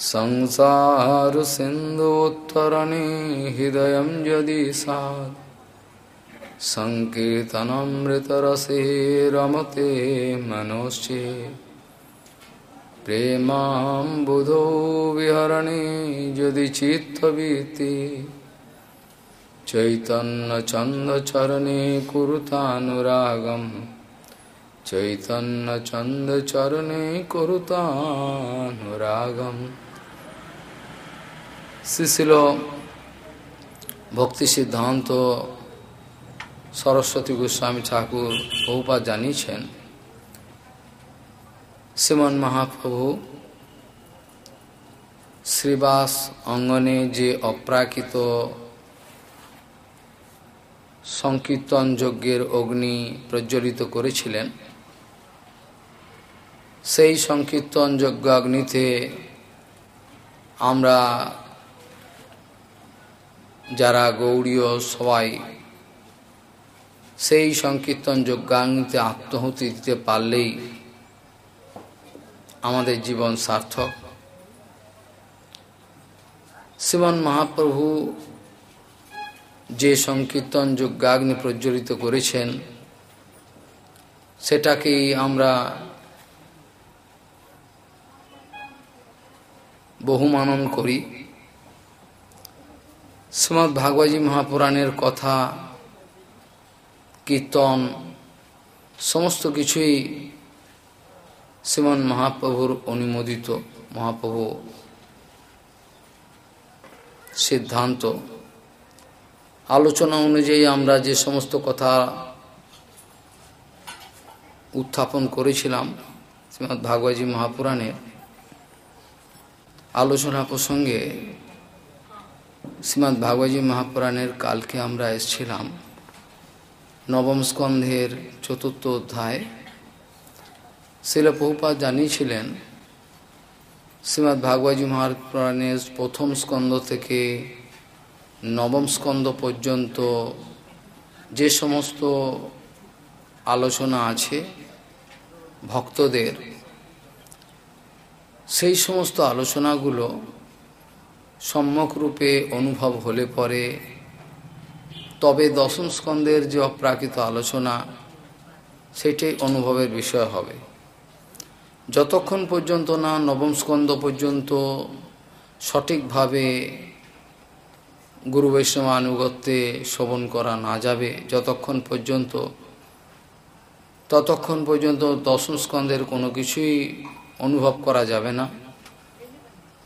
संसारसिन्धुत्तरणे हृदयं यदि सात् सङ्कीर्तनमृतरसे रमते मनोश्चे प्रेमाम्बुधो विहरणे यदि चित्तवीति। चैतन्यचन्दचरणे कुरुतानुरागम्। चैतन्यचन्दचरणे कुरुतानुरागम्। শ্রীশিল ভক্তি সিদ্ধান্ত সরস্বতী গোস্বামী ঠাকুর বহুপা জানিয়েছেন, শ্রীমন মহাপ্রভু, শ্রীবাস অঙ্গনে যে অপ্রাকৃত সংকীর্তন যজ্ঞের অগ্নি প্রজ্বলিত করেছিলেন, সেই সংকীর্তন যজ্ঞ অগ্নিতে আমরা যারা গৌড়ীয় সবাই সেই সংকীর্তন যজ্ঞাঙ্গিতে আত্মহতি দিতে পারলেই আমাদের জীবন সার্থক। শ্রীমন মহাপ্রভু যে সংকীর্তন যজ্ঞাগ্নি প্রজ্বলিত করেছেন সেটাকেই আমরা বহুমানন করি। শ্রীমৎ ভাগবতী মহাপুরাণের কথা, কীর্তন, সমস্ত কিছুই শ্রীমন মহাপ্রভুর অনুমোদিত মহাপ্রভু সিদ্ধান্ত। আলোচনা অনুযায়ী আমরা যে সমস্ত কথা উত্থাপন করেছিলাম শ্রীমৎ ভাগবতী মহাপুরাণের, আলোচনা প্রসঙ্গে শ্রীমৎ ভাগবতী মহাপুরাণের কালকে আমরা এসেছিলাম নবম স্কন্ধের চতুর্থ অধ্যায়। শিল বহুপাত জানিয়েছিলেন শ্রীমৎ ভাগবতী মহাপুরাণের প্রথম স্কন্ধ থেকে নবম স্কন্ধ পর্যন্ত যে সমস্ত আলোচনা আছে ভক্তদের, সেই সমস্ত আলোচনাগুলো সম্যক রূপে অনুভব হলে পরে। তবে দশম স্কন্ধের যে অপ্রাকৃত আলোচনা, সেটাই অনুভবের বিষয় হবে। যতক্ষণ পর্যন্ত না নবম স্কন্ধ পর্যন্ত সঠিকভাবে গুরু বৈষ্ণব আনুগত্যে শোভন করা না যাবে, যতক্ষণ পর্যন্ত, ততক্ষণ পর্যন্ত দশম স্কন্ধের কোনো কিছুই অনুভব করা যাবে না।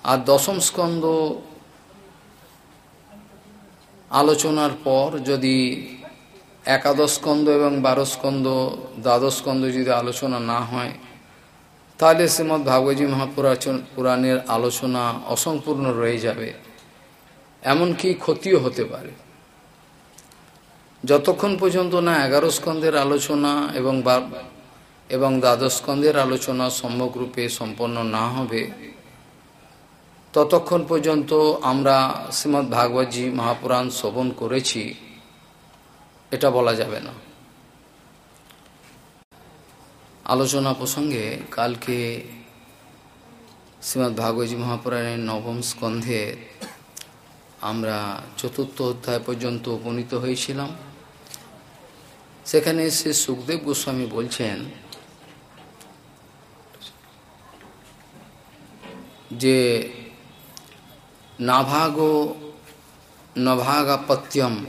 আর দশম স্কন্ধ আলোচনার পর যদি একাদশ স্কন্ধ এবং বারো স্কন্ধ, দ্বাদশ স্কন্ধ যদি আলোচনা না হয়, তাহলে শ্রীমৎ ভাগবতী মহাপুরাচন পুরাণের আলোচনা অসম্পূর্ণ রয়ে যাবে। এমনকি ক্ষতিও হতে পারে। যতক্ষণ পর্যন্ত না এগারো স্কন্ধের আলোচনা এবং এবং দ্বাদশ স্কন্ধের আলোচনা সম্যকরূপে সম্পন্ন না হবে ততক্ষণ পর্যন্ত আমরা শ্রীমৎ ভাগবতী মহাপুরাণ শ্রবণ করেছি, এটা বলা যাবে না। আলোচনা প্রসঙ্গে কালকে শ্রীমৎ ভাগবতী মহাপুরাণের নবম স্কন্ধে আমরা চতুর্থ অধ্যায় পর্যন্ত উপনীত হয়েছিলাম। সেখানে শ্রী সুখদেব গোস্বামী বলছেন যে নাভাগো নভাগাপত্যম।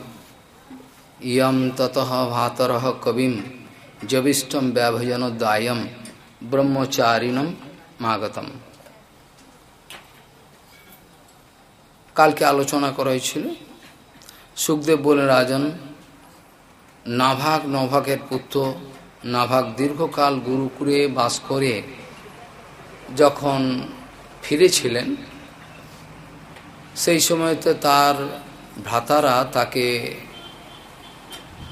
ইয়ম তত ভাতর কবিম। জবিষ্টম ব্যভজনোদায়ম ব্রহ্মচারিণম মাগতম। কালকে আলোচনা করা হয়েছিল, সুখদেব বলে রাজন, নাভাগ নভাগের পুত্র, নাভাগ দীর্ঘকাল গুরুকুরে বাস করে যখন ফিরেছিলেন সেই সময়তে তার ভ্রাতারা তাকে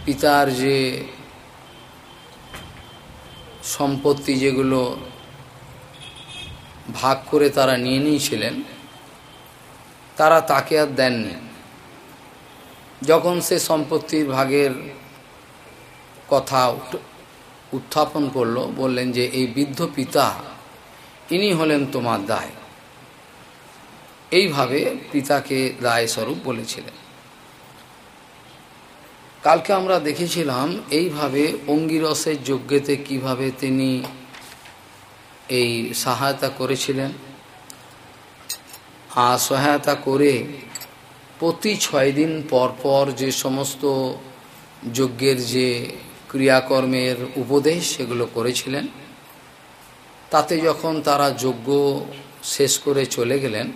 পিতার যে সম্পত্তি যেগুলো ভাগ করে তারা নিয়ে নিয়েছিলেন, তারা তাকে আর দেননি। যখন সে সম্পত্তির ভাগের কথা উত্থাপন করল, বললেন যে, এই বৃদ্ধ পিতা, ইনি হলেন তোমার দায়। এইভাবে পিতাকে দায়স্বরূপ বলেছিলেন। কালকে আমরা দেখেছিলাম এইভাবে অঙ্গিরসের যজ্ঞেতে কীভাবে তিনি এই সহায়তা করেছিলেন। আর সহায়তা করে প্রতি ছয় দিন পর পর যে সমস্ত যজ্ঞের যে ক্রিয়াকর্মের উপদেশ সেগুলো করেছিলেন। তাতে যখন তারা যজ্ঞ শেষ করে চলে গেলেন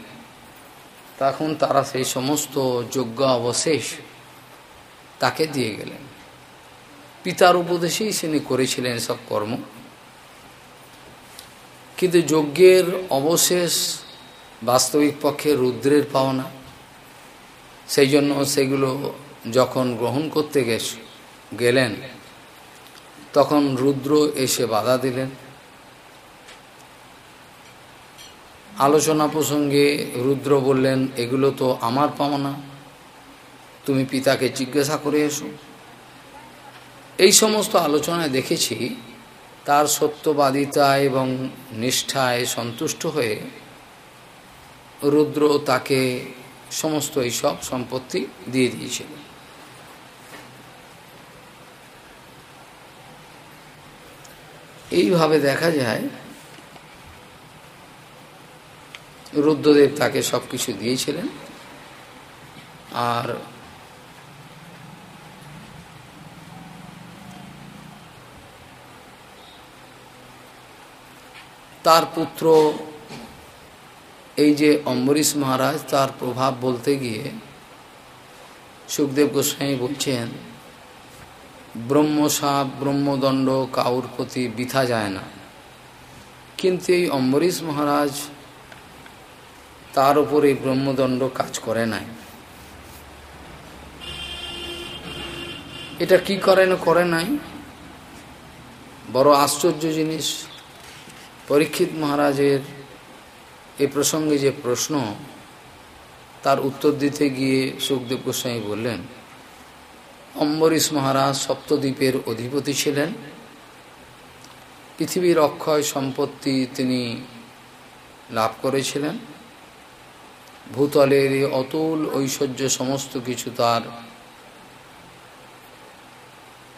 তখন তারা সেই সমস্ত যজ্ঞ অবশেষ তাকে দিয়ে গেলেন। পিতার উপদেশেই তিনি করেছিলেন সব কর্ম। কিন্তু যজ্ঞের অবশেষ বাস্তবিক পক্ষে রুদ্রের পাওনা, সেই জন্য সেগুলো যখন গ্রহণ করতে গেলেন, তখন রুদ্র এসে বাধা দিলেন। আলোচনা প্রসঙ্গে রুদ্র বললেন, এগুলো তো আমার পাওনা। তুমি পিতাকে জিজ্ঞাসা করে এসো। এই সমস্ত আলোচনায় দেখেছি, তার সত্যবাদিতা এবং নিষ্ঠায় সন্তুষ্ট হয়ে রুদ্র তাকে সমস্ত এইসব সম্পত্তি দিয়ে দিয়েছিল। এইভাবে দেখা যায় রুদ্রদেব তাকে সব কিছু দিয়েছিলেন। আর তার পুত্র, এই যে অম্বরীশ মহারাজ, তার প্রভাব বলতে গিয়ে সুখদেব গোস্বামী বলছেন ব্রহ্মসাপ ব্রহ্মদণ্ড কাউর প্রতি বিথা যায় না। কিন্তু এই অম্বরীশ মহারাজ তার উপরে ব্রহ্মদণ্ড কাজ করে নাই। এটা কি করে না করে নাই? বড় আশ্চর্য জিনিস। পরীক্ষিত মহারাজের এ প্রসঙ্গে যে প্রশ্ন, তার উত্তর দিতে গিয়ে সুখদেব গোস্বামী বললেন, অম্বরীশ মহারাজ সপ্তদ্বীপের অধিপতি ছিলেন। পৃথিবীর অক্ষয় সম্পত্তি তিনি লাভ করেছিলেন। ভূতলের অতুল ঐশ্বর্য সমস্ত কিছু তার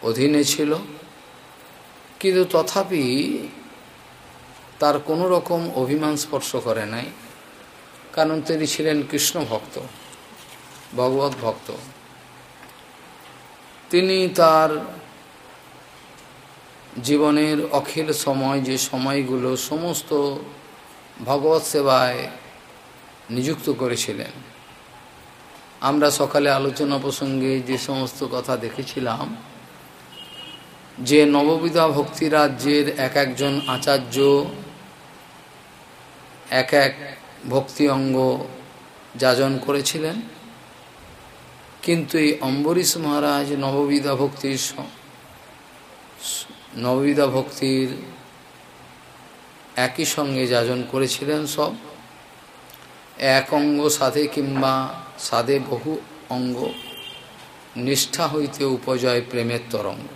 অধীনে ছিল। কিন্তু তথাপি তার কোনো রকম অভিমান স্পর্শ করে নাই, কারণ তিনি ছিলেন কৃষ্ণ ভক্ত, ভগবত ভক্ত। তিনি তার জীবনের অখিল সময় যে সময়গুলো সমস্ত ভগবত সেবায় নিযুক্ত করেছিলেন। আমরা সকালে আলোচনা প্রসঙ্গে যে সমস্ত কথা দেখেছিলাম, যে নববিধা ভক্তি রাজ্যের এক একজন আচার্য, এক এক ভক্তি অঙ্গ যাজন করেছিলেন। কিন্তু এই অম্বরীশ মহারাজ নববিধা ভক্তির নববিধা ভক্তির একই সঙ্গে যাজন করেছিলেন সব। এক অঙ্গ সাধে কিংবা সাধে বহু অঙ্গ, নিষ্ঠা হইতে উপজয় প্রেমের তরঙ্গ।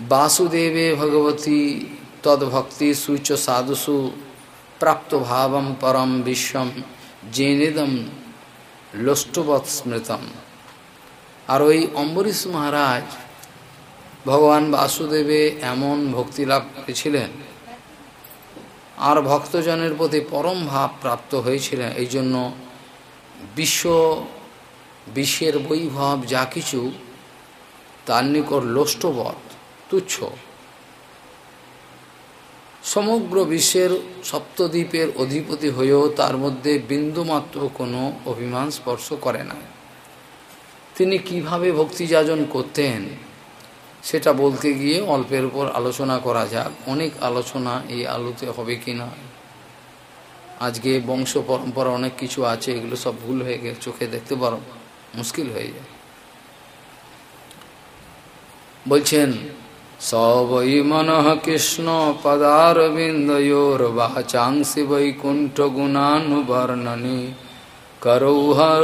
বাসুদেবে ভগবতী তদ্ভক্তি সুচ সাধুসু প্রাপ্ত ভাবম পরম বিশ্বম জেনেদম লোষ্টবৎ স্মৃতম। আর ওই অম্বরীশ মহারাজ ভগবান বাসুদেবে এমন ভক্তি লাভ করেছিলেন আর ভক্তজনের প্রতি পরম ভাব প্রাপ্ত হয়েছিলেন। এই জন্য বিশ্ব, বিশ্বের বৈভব যা কিছু, তার নিকট লোষ্টবধ, তুচ্ছ। সমগ্র বিশ্বের সপ্তদ্বীপের অধিপতি হয়েও তার মধ্যে বিন্দুমাত্র কোনো অভিমান স্পর্শ করে না তিনি কীভাবে ভক্তিযাজন করতেন? সেটা বলতে গিয়ে অল্পের উপর আলোচনা করা যাক। অনেক আলোচনা এই আলোতে হবে কি না আজকে বংশ পরম্পরা অনেক কিছু আছে, এগুলো সব ভুল হয়ে গেলে চোখে দেখতে পারো, মুশকিল হয়ে যায়। বলছেন, সবই মন কৃষ্ণ পদারবিন্দয়োর্বাচাংসি বৈকুণ্ঠ গুণানুবর্ণনে করৌহর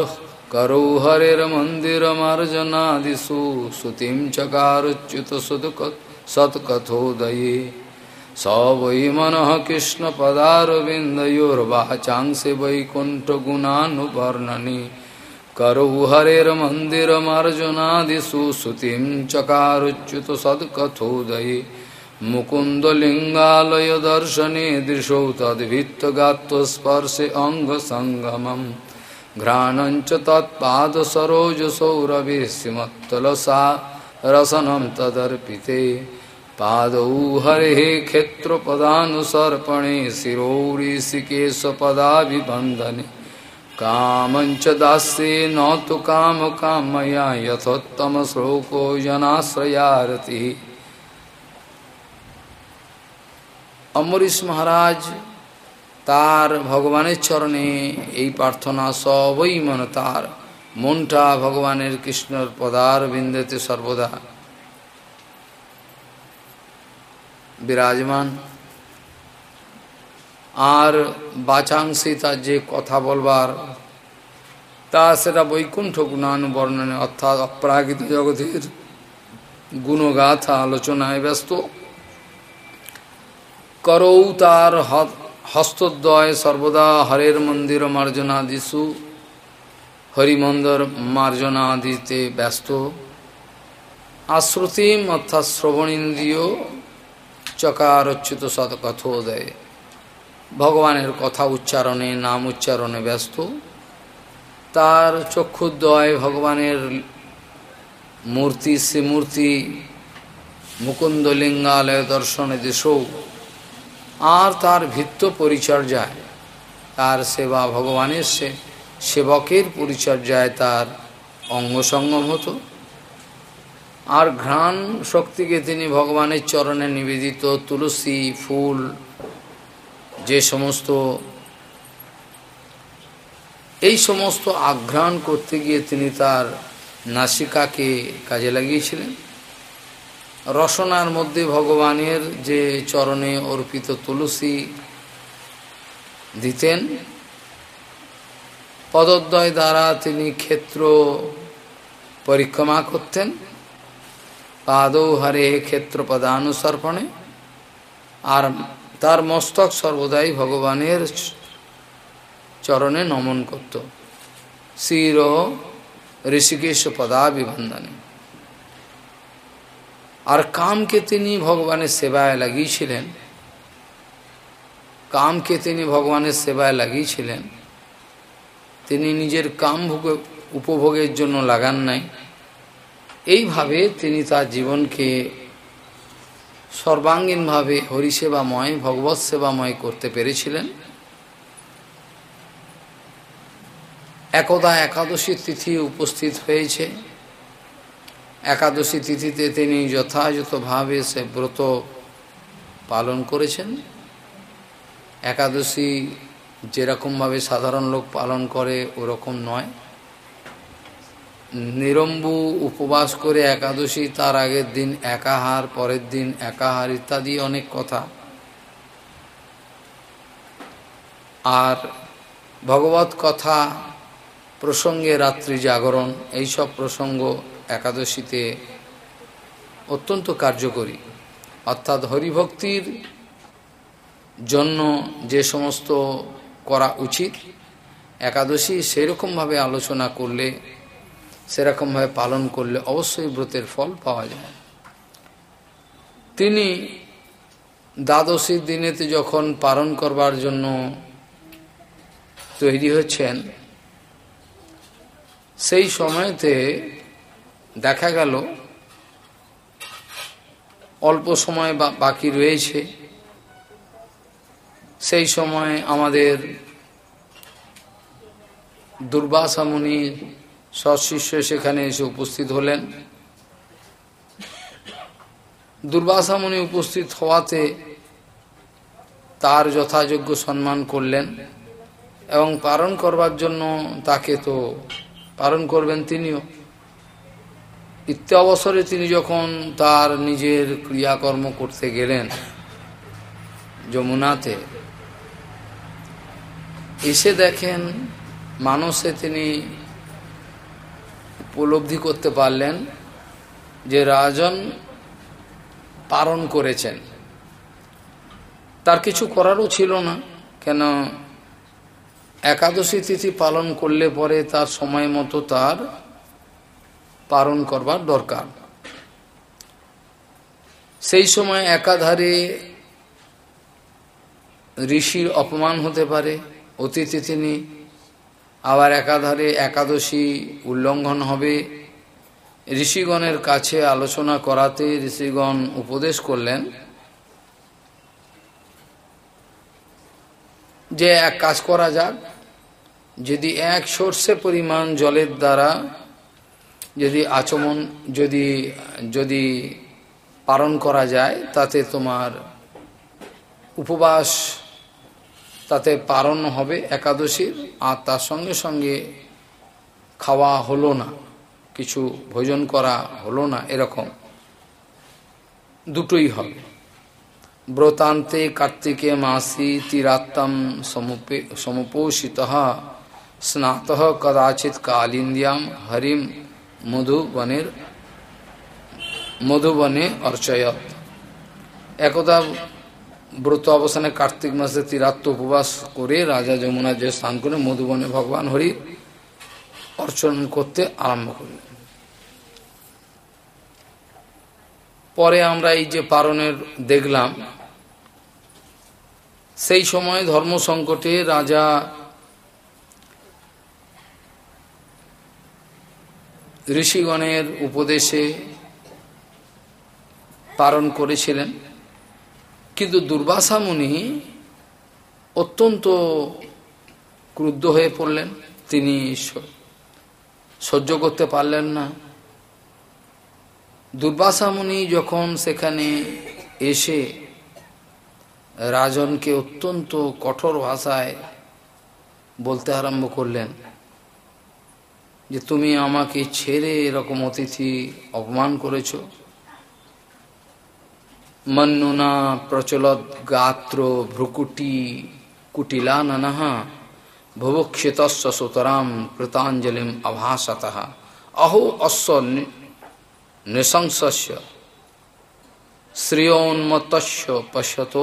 करौ हरेर्मन्दिरमर्जनादिषु श्रुतिं चकारुच्युत सुदुक सत्कथोदये। स वै मन मनः कृष्णपदारविन्दयोर्वाचांसि वैकुण्ठगुणानुवर्णनि करौ हरेर्मन्दिरमर्जुनादिषु श्रुतिं चकारुच्युत सत्कथोदये। मुकुन्दलिङ्गालयदर्शने दृशौ अंग अङ्गसङ्गमम्। घ्राणञ्च तत्पादसरोजसौरभिस्मत्तलसा रसनं तदर्पिते। पादौ हरेः क्षेत्रपदानुसर्पणे शिरोरिषिकेशपदाभिबन्धने। कामच दास्ये न तो काम कामया यथोत्तम श्लोको जनाश्रयारतिः। अमरीश महाराज তার ভগবানের চরণে এই প্রার্থনা সবই মনে তার। মনটা ভগবানের কৃষ্ণর পদার বিন্দেতে সর্বদা। বিরাজমান। আর বাচাংশে তার যে কথা বলবার, তা সেটা বৈকুণ্ঠ গুণানু বর্ণনে অর্থাৎ অপ্রাকৃত জগতের গুণগাথা আলোচনায় ব্যস্ত। করৌ তার হস্তদ্বয় সর্বদা হরের মন্দির মার্জনাদিষু হরিমন্দর মার্জনাদিতে ব্যস্ত। আশ্রুতিম অর্থাৎ শ্রবণেন্দ্রিয় চকারচ্যুত সৎকথোদয়। ভগবানের কথা উচ্চারণে, নাম উচ্চারণে ব্যস্ত। তার চক্ষুদ্বয় ভগবানের মূর্তি সে মূর্তি মুকুন্দ লিঙ্গালয় দর্শনে দেশৌ। আর তার ভিত্ত পরিচর্যায়, তার সেবা ভগবানের সে, সেবকের পরিচর্যায় তার অঙ্গসঙ্গম হতো। আর ঘ্রাণ শক্তিকে তিনি ভগবানের চরণে নিবেদিত, তুলসী ফুল, যে সমস্ত, এই সমস্ত আঘ্রাণ করতে গিয়ে তিনি তার নাসিকাকে কাজে লাগিয়েছিলেন। রসনার মধ্যে ভগবানের যে চরণে অর্পিত তুলসী দিতেন। পদদ্বয় দ্বারা তিনি ক্ষেত্র পরিক্রমা করতেন। পাদৌ হারে ক্ষেত্র পদানুসর্পণে। আর তার মস্তক সর্বদাই ভগবানের চরণে নমন করত। শির ঋষিকেশ পদাবিবন্ধনে আর কামকে তিনি ভগবানের সেবায় লাগিয়েছিলেন। কামকে তিনি ভগবানের সেবায় লাগিয়েছিলেন। তিনি নিজের কাম উপভোগের জন্য লাগান নাই। এইভাবে তিনি তার জীবনকে সর্বাঙ্গীনভাবে হরিসেবাময় ভগবৎ সেবাময় করতে পেরেছিলেন। একদা একাদশী তিথি উপস্থিত হয়েছে। একাদশী তিথিতে তিনি যথাযথভাবে সে ব্রত পালন করেছেন। একাদশী যেরকমভাবে সাধারণ লোক পালন করে, ওরকম নয়। নিরম্বু উপবাস করে একাদশী, তার আগের দিন একাহার, পরের দিন একাহার ইত্যাদি অনেক কথা। আর ভগবত কথা প্রসঙ্গে রাত্রি জাগরণ, এইসব প্রসঙ্গ একাদশীতে অত্যন্ত কার্যকরী। অর্থাৎ হরিভক্তির জন্য যে সমস্ত করা উচিত, একাদশী সেরকমভাবে আলোচনা করলে, সেরকমভাবে পালন করলে অবশ্যই ব্রতের ফল পাওয়া যায়। তিনি দ্বাদশীর দিনেতে যখন পালন করবার জন্য তৈরি হচ্ছেন, সেই সময়তে দেখা গেল, অল্প সময় বাকি রয়েছে। সেই সময় আমাদের দুর্বাসা মুনির সৎশিষ্য সেখানে এসে উপস্থিত হলেন। দুর্বাসা মুনি উপস্থিত হওয়াতে তার যথাযোগ্য সম্মান করলেন এবং পালন করবার জন্য তাকে তো পালন করবেন তিনিও। অবসরে তিনি যখন তার নিজের ক্রিয়াকর্ম করতে গেলেন যমুনাতে, এসে দেখেন মানুষে তিনি উপলব্ধি করতে পারলেন যে রাজন পালন করেছেন। তার কিছু করারও ছিল না, কেন একাদশী তিথি পালন করলে পরে তার সময় মতো তার পালন করবার দরকার। সেই সময় একাধারে ঋষির অপমান হতে পারে অতিথি তিনি আবার একাধারে একাদশী উল্লঙ্ঘন হবে। ঋষিগণের কাছে আলোচনা করাতে ঋষিগণ উপদেশ করলেন যে এক কাজ করা যাক, যদি এক সর্ষে পরিমাণ জলের দ্বারা যদি আচমন, যদি যদি পালন করা যায়, তাতে তোমার উপবাস, তাতে পালন হবে একাদশীর, আর তার সঙ্গে সঙ্গে খাওয়া হলো না, কিছু ভোজন করা হলো না, এরকম দুটোই হবে। ব্রতান্তে কার্তিকে মাসি তীরাত্তম সমুপে, সমুপোষিত স্নাত কদাচিৎ কালিন্দিয়াম হরিম মধুবনের, মধুবনে অর্চয়ত একদা ব্রত অবসানে কার্তিক মাসে তীরাত্ম উপবাস করে রাজা যমুনা যে স্নান করে মধুবনে ভগবান হরি অর্চন করতে আরম্ভ করলেন। পরে আমরা এই যে পারণের দেখলাম, সেই সময় ধর্ম সংকটে রাজা ঋষিগণের উপদেশে পালন করেছিলেন, কিন্তু দুর্বাসা মুনি অত্যন্ত ক্রুদ্ধ হয়ে পড়লেন। তিনি সহ্য করতে পারলেন না। দুর্বাসা মুনি যখন সেখানে এসে রাজনকে অত্যন্ত কঠোর ভাষায় বলতে আরম্ভ করলেন যে তুমি আমাকে ছেড়ে এরকম অতিথি অপমান করেছ। মন্নুনা প্রচলত গাত্র ভ্রুকুটি কুটিলা নানাহা ভুভুক্ষিত সুতরাম কৃতাঞ্জলিম আভাসত। অহো অশ্ব নৃশংসস্য শ্রিয়োন্মত্তস্য পশ্যত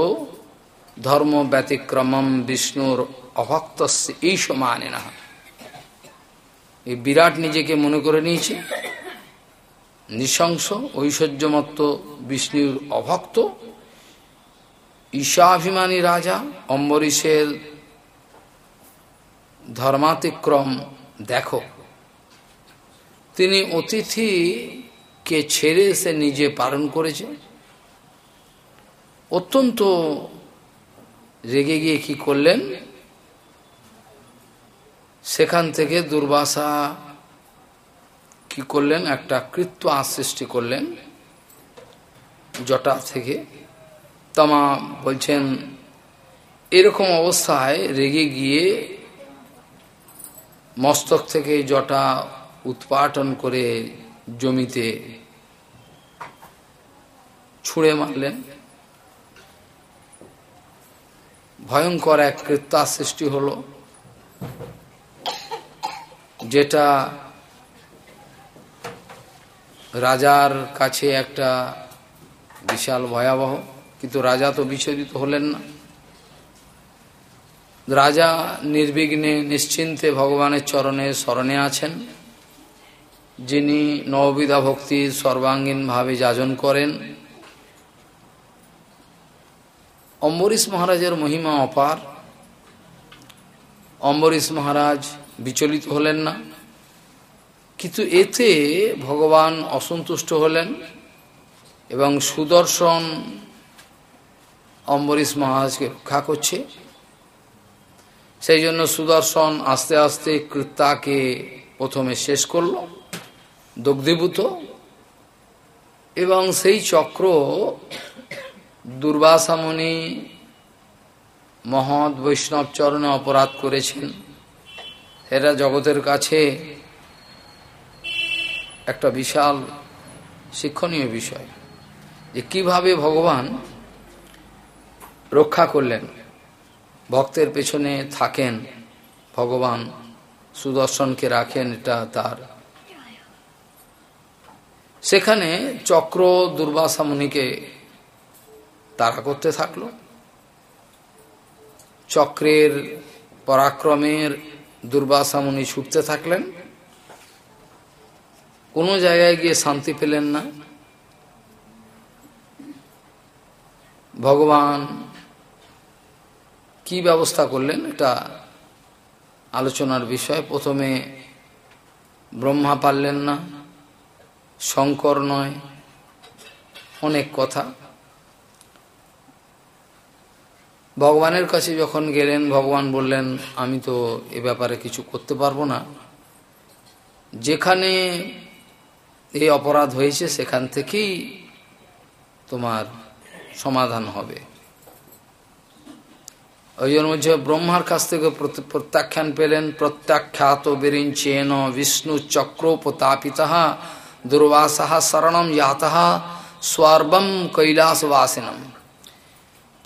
ধর্ম ব্যতিক্রমম বিষ্ণুর অভক্ত ঈশ মানে না এই বিরাট নিজেকে মনে করে নিয়েছে। নৃশংস, ঐশ্বর্যমত্ত বিষ্ণুর অভক্ত, ঈশাভিমানী রাজা, অম্বরীশের ধর্মাতিক্রম দেখো। তিনি অতিথিকে ছেড়ে সে নিজে পালন করেছে। অত্যন্ত রেগে গিয়ে কি করলেন? সেখান থেকে দুর্বাসা কি করলেন? একটা কৃত্য সৃষ্টি করলেন, জটা থেকে। তমা বলছেন, এরকম অবস্থায় রেগে গিয়ে মস্তক থেকে জটা উৎপাটন করে জমিতে ছুঁড়ে মারলেন। ভয়ঙ্কর এক কৃত্যা সৃষ্টি হলো। যেটা রাজার কাছে একটা বিশাল ভয়াবহ, কিন্তু রাজা তো বিচলিত হলেন না। রাজা নির্বিঘ্নে নিশ্চিন্তে ভগবানের চরণে স্মরণে আছেন, যিনি নববিধা ভক্তির সর্বাঙ্গীনভাবে যাজন করেন। অম্বরীশ মহারাজের মহিমা অপার। অম্বরীশ মহারাজ বিচলিত হলেন না। কিন্তু এতে ভগবান অসন্তুষ্ট হলেন এবং সুদর্শন অম্বরীশ মহারাজকে রক্ষা করছে। সেই জন্য সুদর্শন আস্তে আস্তে কৃত্তাকে প্রথমে শেষ করল, দগ্ধীভূত এবং সেই চক্র দুর্বাসামণি মহৎ বৈষ্ণব চরণে অপরাধ করেছেন। এরা জগতের কাছে একটা বিশাল শিক্ষণীয় বিষয় যে কীভাবে ভগবান রক্ষা করলেন, ভক্তের পেছনে থাকেন, ভগবান সুদর্শনকে রাখেন, এটা তার। সেখানে চক্র দুর্বাসা মুনিকে তারা করতে থাকল। চক্রের পরাক্রমের দুর্বাসামুনি ছুটতে থাকলেন। কোনো জায়গায় গিয়ে শান্তি পেলেন না। ভগবান কি ব্যবস্থা করলেন এটা আলোচনার বিষয়। প্রথমে ব্রহ্মা পারলেন না, শঙ্কর নয়, অনেক কথা। ভগবানের কাছে যখন গেলেন, ভগবান বললেন, আমি তো এ ব্যাপারে কিছু করতে পারব না। যেখানে এই অপরাধ হয়েছে, সেখান থেকেই তোমার সমাধান হবে। ওই জন্য হচ্ছে ব্রহ্মার কাছ থেকে প্রত্যাখ্যান পেলেন, প্রত্যাখ্যাত বেরিঞ্চেন বিষ্ণু চক্রোপতাপিতা দুর্বাসা শরণম ইয়াতহা স্বর্বম কৈলাসবাসিনম।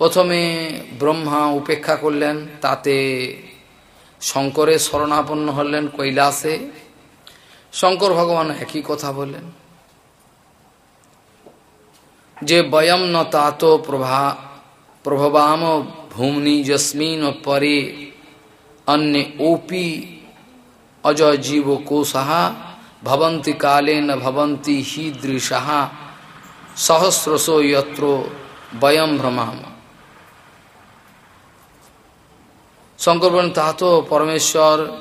প্রথমে ব্রহ্মা উপেক্ষা করলেন, তাতে শঙ্করের শরণাপন্ন হলেন কৈলাসে। শঙ্কর ভগবান একই কথা বললেন। যে বয়ম ন তাত প্রভা, প্রভবাম ভূমনি যস্মিন পরে অন্য ওপি অজ জীব কোষা ভবন্তি কালে ন ভবন্তি দৃশা সহস্রশো যত্র বয়ম ভ্রমাম। শঙ্কর বলেন তা তো পরমেশ্বর,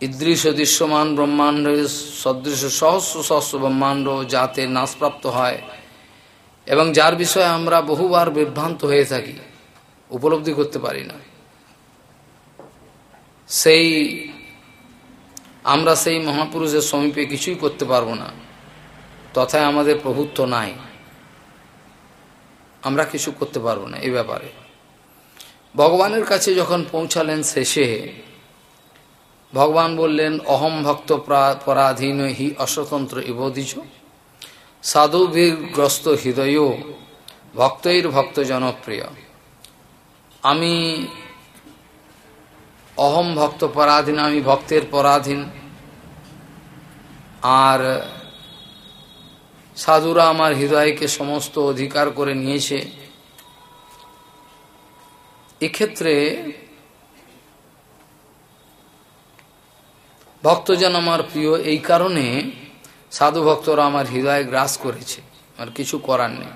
ইদৃশ দৃশ্যমান ব্রহ্মাণ্ডের সদৃশ সহস্র সহস্র ব্রহ্মাণ্ড যাতে নাশপ্রাপ্ত হয়। এবং যার বিষয়ে আমরা বহুবার বিভ্রান্ত হয়ে থাকি, উপলব্ধি করতে পারি না। সেই, আমরা সেই মহাপুরুষের সমীপে কিছুই করতে পারব না। তথায় আমাদের প্রভুত্ব নাই। আমরা কিছু করতে পারব না এই ব্যাপারে। ভগবানের কাছে যখন পৌঁছালেন শেষে, ভগবান বললেন, অহম ভক্ত পরাধীন হি অস্বতন্ত্র ইবোধিজ সাধুভীরগ্রস্ত হৃদয় ভক্তৈর ভক্ত জনপ্রিয়। আমি অহম ভক্ত পরাধীন, আমি ভক্তের পরাধীন। আর সাধুরা আমার হৃদয়কে সমস্ত অধিকার করে নিয়েছে এক্ষেত্রে ভক্তজন আমার প্রিয়, এই কারণে সাধু ভক্তরা আমার হৃদয় গ্রাস করেছে, আর কিছু করার নেই।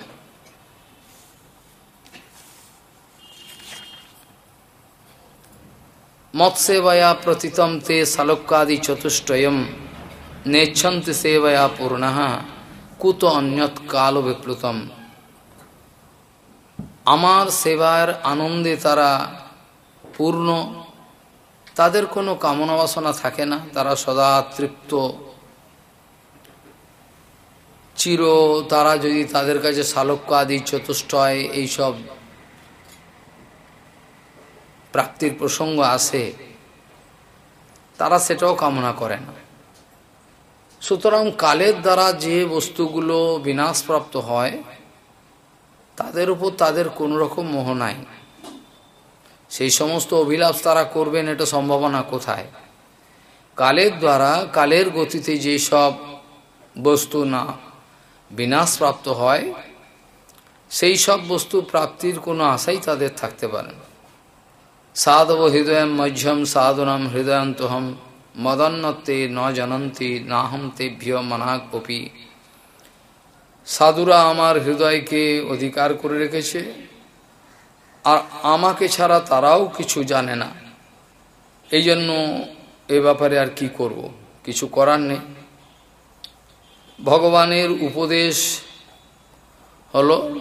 মৎসেবয়া প্রতীতম তে শালক্কাদি চতুষ্টয়ম, নেচ্ছন্তি সেবয়া পূর্ণ, কুত অন্যত কাল বিপ্লুতম। আমার সেবার আনন্দে তারা পূর্ণ। তাদের কোনো কামনা বাসনা থাকে না। তারা সদা তৃপ্ত। চির তারা যদি তাদের কাছে শালক্য আদি চতুষ্টয় এইসব প্রাপ্তির প্রসঙ্গ আসে তারা সেটাও কামনা করে না। সুতরাং কালের দ্বারা যে বস্তুগুলো বিনাশপ্রাপ্ত হয় তাদের উপর তাদের কোনো রকম মোহ নাই। সেই সমস্ত অভিলাষ তারা করবেন, এটা সম্ভাবনা কোথায়? কালের দ্বারা, কালের গতিতে যেসব বস্তু না বিনাশপ্রাপ্ত হয়, সেই সব বস্তু প্রাপ্তির কোনো আশাই তাদের থাকতে পারে না। সাধব হৃদয় মধ্যম, সাধনাম হৃদয়ন্তহম মদন্নতে ন জনন্তি, নাহম তেভ্য মনাকপি সাধুরা আমার হৃদয়কে অধিকার করে রেখেছে। আর আমাকে ছাড়া তারাও কিছু জানে না। এই জন্য এ ব্যাপারে আর কি করব? কিছু করার নেই। ভগবানের উপদেশ হল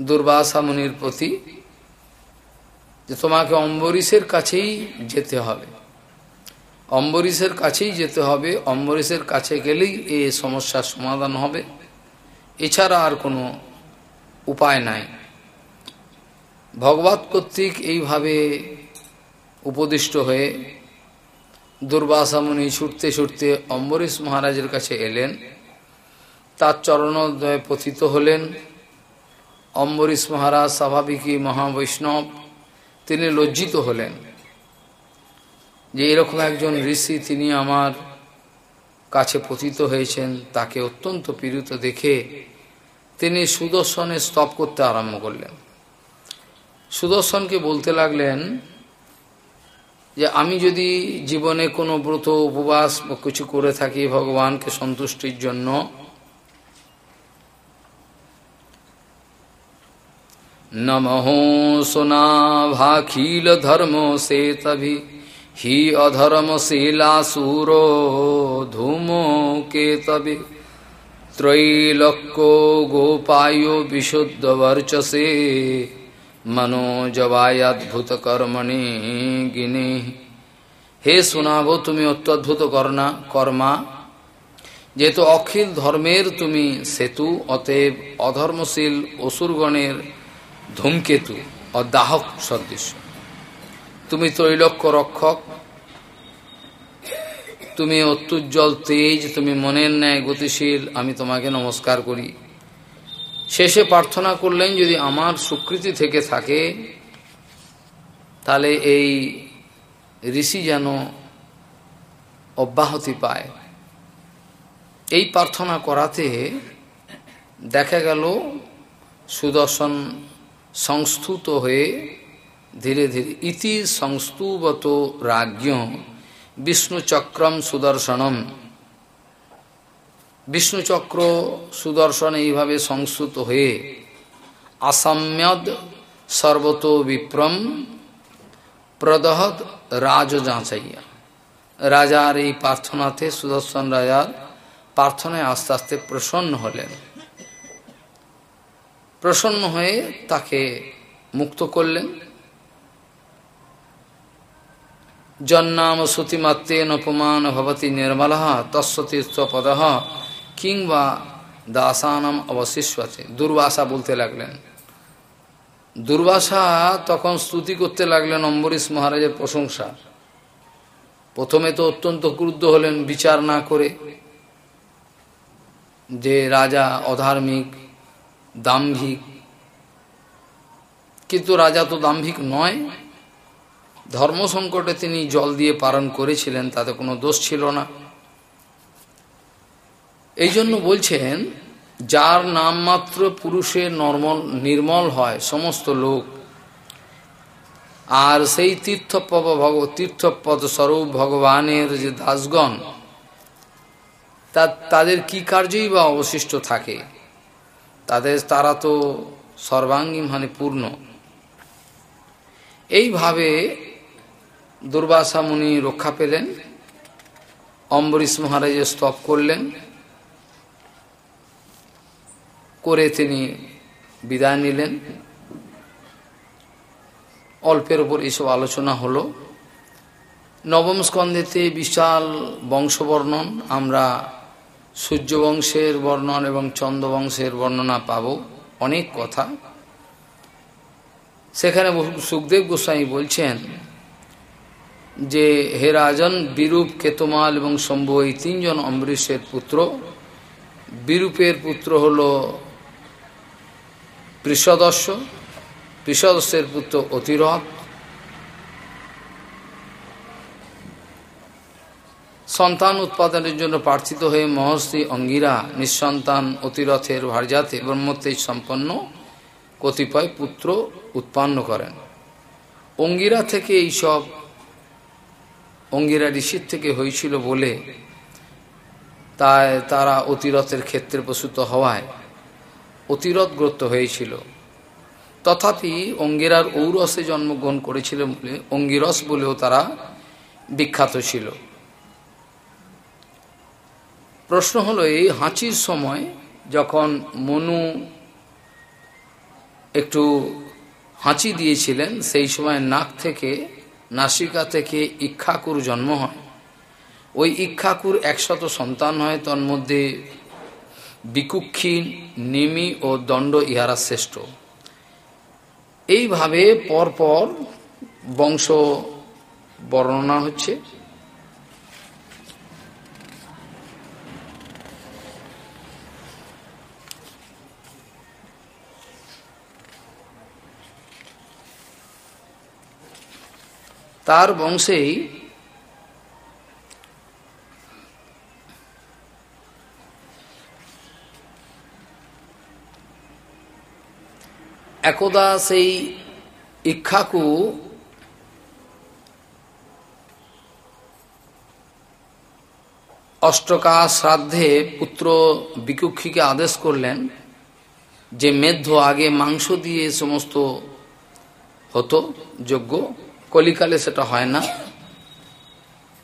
দুর্বাসা মুনির প্রতি যে তোমাকে অম্বরীশের কাছেই যেতে হবে। অম্বরীশের কাছেই যেতে হবে। অম্বরীশের কাছে গেলেই এ সমস্যার সমাধান হবে। এছাড়া আর কোনো উপায় নাই। ভগবত কর্তৃক এইভাবে উপদিষ্ট হয়ে দুর্বাসামুনি ছুটতে ছুটতে অম্বরীশ মহারাজের কাছে এলেন। তার চরণোদয়ে পথিত হলেন। অম্বরীশ মহারাজ স্বাভাবিকই মহাবৈষ্ণব, তিনি লজ্জিত হলেন যে এরকম একজন ঋষি, তিনি আমার কাছে পতিত হয়েছেন, তাকে অত্যন্ত পীড়িত দেখে তিনি সুদর্শনে স্তব করতে আরম্ভ করলেন। সুদর্শনকে বলতে লাগলেন যে, আমি যদি জীবনে কোনো ব্রত, উপবাস কিছু করে থাকি ভগবানকে সন্তুষ্টির জন্য, নমঃ সোনাভাখিল ধর্ম সে তভি হি অধর্মশীলাসুরো ধূমো কে তবে ত্রৈলোক্য গোপায় বিশুদ্ধ বর্চসে মনোজবায়াদ্ভুত কর্মণি গিনে হে শোনাবো তুমি অত্যদ্ভুত কর্ণা, কর্মা। যেহেতু অখিল ধর্মের তুমি সেতু, অতএব অধর্মশীল অসুরগণের ধূমকেতু, অদাহক সদৃশ্য তুমি ত্রৈলক্য রক্ষক। তুমি অত্যুজ্জ্বল তেজ, তুমি মনের ন্যায় গতিশীল, আমি তোমাকে নমস্কার করি। শেষে প্রার্থনা করলেন, যদি আমার স্বীকৃতি থেকে থাকে, তাহলে এই ঋষি যেন অব্যাহতি পায়। এই প্রার্থনা করাতে দেখা গেল, সুদর্শন সংস্তুত হয়ে ধীরে ধীরে, ইতি সংস্তুবত রাজ্ঞ বিষ্ণুচক্রম সুদর্শনম। বিষ্ণুচক্র সুদর্শন এইভাবে সংস্কৃত হয়ে আসাম্যদ সর্বত বিপ্রম, প্রদহদ রাজ যাচাইয়া। রাজার এই প্রার্থনাতে সুদর্শন রাজার প্রার্থনায় আস্তে আস্তে প্রসন্ন হলেন। প্রসন্ন হয়ে তাকে মুক্ত করলেন। জন্নাম শ্রুতিমাত্রেন অপমান ভবতি নির্মল তস্বতীর্থ পদ কিংবা দাসানাম অবশিষ্যতে। দুর্বাসা বলতে লাগলেন। দুর্বাসা তখন স্তুতি করতে লাগলেন অম্বরীশ মহারাজের প্রশংসা। প্রথমে তো অত্যন্ত ক্রুদ্ধ হলেন বিচার না করে যে রাজা অধার্মিক, দাম্ভিক, কিন্তু রাজা তো দাম্ভিক নয়। ধর্ম সংকটে তিনি জল দিয়ে পালন করেছিলেন, তাতে কোনো দোষ ছিল না। এই জন্য বলছেন, যার নাম মাত্র পুরুষের নর্মল, নির্মল হয় সমস্ত লোক, আর সেই তীর্থপব ভগ, তীর্থপদ স্বরূপ ভগবানের যে দাসগণ, তা, তাদের কি কার্যই বা অবশিষ্ট থাকে? তাদের, তারা তো সর্বাঙ্গীন মানে পূর্ণ। এইভাবে দুর্বাসা মুনি রক্ষা পেলেন। অম্বরীশ মহারাজের স্তব করলেন। করে তিনি বিদায় নিলেন। অল্পের ওপর এইসব আলোচনা হলো। নবম স্কন্ধেতে বিশাল বংশবর্ণন, আমরা সূর্যবংশের বর্ণন এবং চন্দ্রবংশের বর্ণনা পাব। অনেক কথা। সেখানে সুখদেব গোস্বামী বলছেন যে হে রাজন, বিরূপ কেতমাল এবং শম্ভু, এই তিনজন অম্বরীশের পুত্র। বিরূপের পুত্র হল পৃষদস্য। পৃষদস্যের পুত্র অতিরথ। সন্তান উৎপাদনের জন্য প্রার্থিত হয়ে মহর্ষি অঙ্গিরা নিঃসন্তান অতিরথের ভারজাতে ব্রহ্মতেজ সম্পন্ন কতিপয় পুত্র উৎপন্ন করেন। অঙ্গিরা থেকে এইসব অঙ্গিরা ঋষির থেকে হয়েছিল বলে তাই তারা অতিরথের ক্ষেত্রে প্রসূত হওয়ায় অতিরথ গ্রত হয়েছিল। তথাপি অঙ্গিরার ঔরসে জন্মগ্রহণ করেছিল বলে, অঙ্গিরস বলেও তারা বিখ্যাত ছিল। প্রশ্ন হলো, এই হাঁচির সময় যখন মনু একটু হাঁচি দিয়েছিলেন, সেই সময় নাক থেকে নাসিকা থেকে ইক্ষাকুর জন্ম হয়। ওই ইক্ষাকুর একশত সন্তান হয়, তন্মধ্যে বিকুক্ষীণ নিমি ও দণ্ড ইহারা শ্রেষ্ঠ। এইভাবে পরপর বংশ বর্ণনা হচ্ছে। তার বংশেই একদা সেই ইক্ষাকু অষ্টকা শ্রাদ্ধে পুত্র বিকুক্ষীকে আদেশ করলেন যে মেধ্য আগে মাংস দিয়ে সমস্ত হতো যোগ্য কলিকালে সেটা হয় না।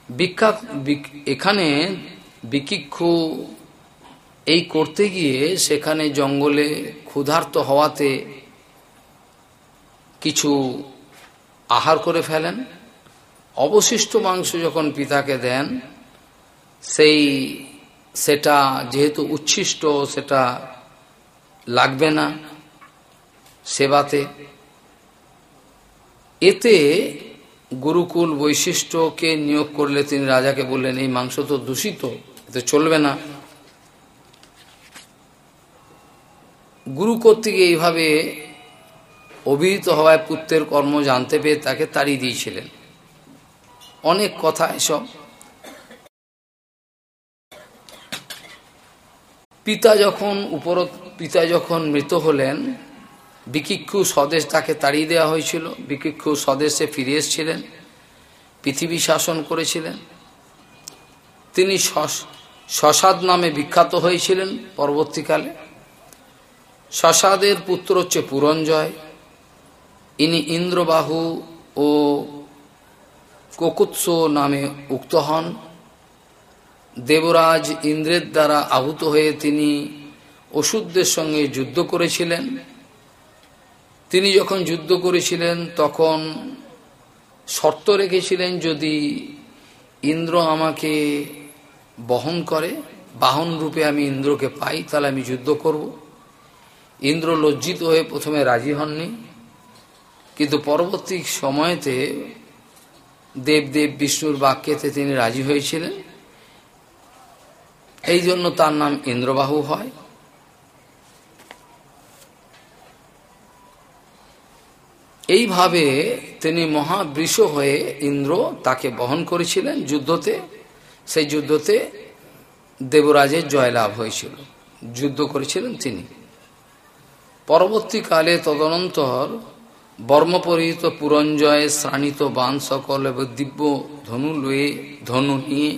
বিখ্যাত এখানে বিকিক্ষু এই করতে গিয়ে সেখানে জঙ্গলে ক্ষুধার্ত হওয়াতে কিছু আহার করে ফেলেন। অবশিষ্ট মাংস যখন পিতাকে দেন, সেই সেটা যেহেতু উচ্ছিষ্ট, সেটা লাগবে না সেবাতে। এতে গুরুকুল বৈশিষ্ট্যকে নিয়োগ করলে তিনি রাজাকে বললেন, এই মাংস তো দূষিত, এতে চলবে না। গুরু কর্তৃক এইভাবে অভিহিত হওয়ায় পুত্রের কর্ম জানতে পেয়ে তাকে তাড়িয়ে দিয়েছিলেন। অনেক কথা এসব। পিতা যখন উপর পিতা যখন মৃত হলেন বিকিক্ষু স্বদেশ তাকে তাড়িয়ে দেওয়া হয়েছিল। বিকিক্ষু স্বদেশে ফিরে এসেছিলেন। পৃথিবী শাসন করেছিলেন। তিনি শশাদ নামে বিখ্যাত হয়েছিলেন পরবর্তীকালে। শশাদের পুত্র হচ্ছে পুরঞ্জয়। ইনি ইন্দ্রবাহু ও কোকুৎস নামে উক্ত হন। দেবরাজ ইন্দ্রের দ্বারা আহুত হয়ে তিনি ওষুধদের সঙ্গে যুদ্ধ করেছিলেন। তিনি যখন যুদ্ধ করেছিলেন, তখন শর্ত রেখেছিলেন যদি ইন্দ্র আমাকে বহন করে, বাহন রূপে আমি ইন্দ্রকে পাই, তাহলে আমি যুদ্ধ করব। ইন্দ্র লজ্জিত হয়ে প্রথমে রাজি হননি। কিন্তু পরবর্তী সময়তে দেবদেব বিষ্ণুর বাক্যেতে তিনি রাজি হয়েছিলেন। এই জন্য তার নাম ইন্দ্রবাহু হয়। এইভাবে তিনি মহাবৃষ হয়ে ইন্দ্র তাকে বহন করেছিলেন যুদ্ধতে। সেই যুদ্ধতে দেবরাজের জয়লাভ হয়েছিল। যুদ্ধ করেছিলেন তিনি। পরবর্তীকালে তদনন্তর বর্মপরিহিত পুরঞ্জয়, শ্রাণিত বান সকল এবং দিব্য ধনু লয়ে ধনু নিয়ে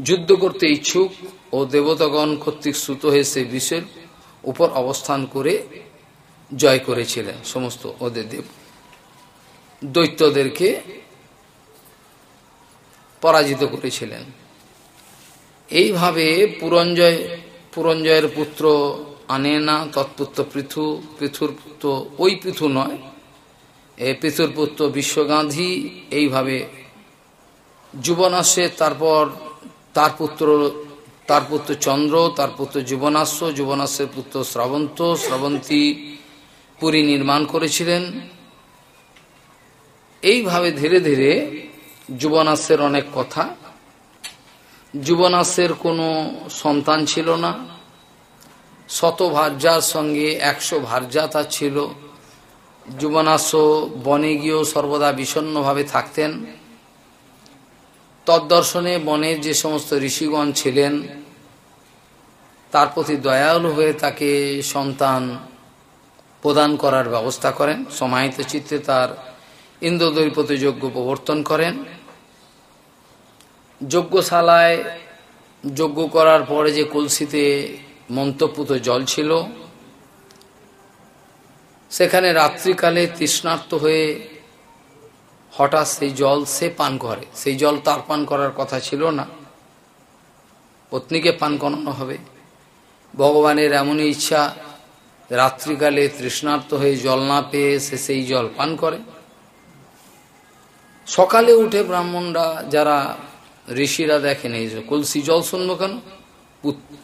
যুদ্ধ করতে ইচ্ছুক ও দেবতাগণ কর্তৃক শ্রুত হয়ে সে বিষের উপর অবস্থান করে জয় করেছিলেন সমস্ত ওদের দেব দৈত্যদেরকে পরাজিত করেছিলেন। এইভাবে পুরঞ্জয়, পুরঞ্জয়ের পুত্র আনে না তৎপুত্র পৃথু, পৃথুর পুত্র ওই পৃথু নয়, এ পৃথুর পুত্র বিশ্বগান্ধী এইভাবে যুবনাশ্বে তারপর তার পুত্র তার পুত্র চন্দ্র, তার পুত্র যুবনাশ্য যুবনাশ্বের পুত্র শ্রাবন্ত, শ্রাবন্তী পুরী নির্মাণ করেছিলেন। এইভাবে ধীরে ধীরে যুবনাশ্বের অনেক কথা। যুবনাশ্বের কোনো সন্তান ছিল না। শত ভার্যার সঙ্গে একশো ভার্যা তার ছিল। যুবনাশ্য বনে গিয়েও সর্বদা বিষণ্নভাবে থাকতেন। তদ্দর্শনে বনের যে সমস্ত ঋষিগণ ছিলেন, তার প্রতি দয়ালু হয়ে তাকে সন্তান প্রদান করার ব্যবস্থা করেন, সমাহিত চিত্তে তার ইন্দ্রদৈপতি যজ্ঞ প্রবর্তন করেন। যজ্ঞশালায় যজ্ঞ করার পরে যে কলসিতে মন্তপুত জল ছিল, সেখানে রাত্রিকালে তৃষ্ণার্ত হয়ে হঠাৎ সেই জল সে পান করে। সেই জল তার পান করার কথা ছিল না। পত্নীকে পান করানো হবে। ভগবানের এমনই ইচ্ছা রাত্রিকালে তৃষ্ণার্ত হয়ে জল না পেয়ে সে সেই জল পান করে। সকালে উঠে ব্রাহ্মণরা, যারা ঋষিরা দেখেন, এই কলসি জল শুনব কেন?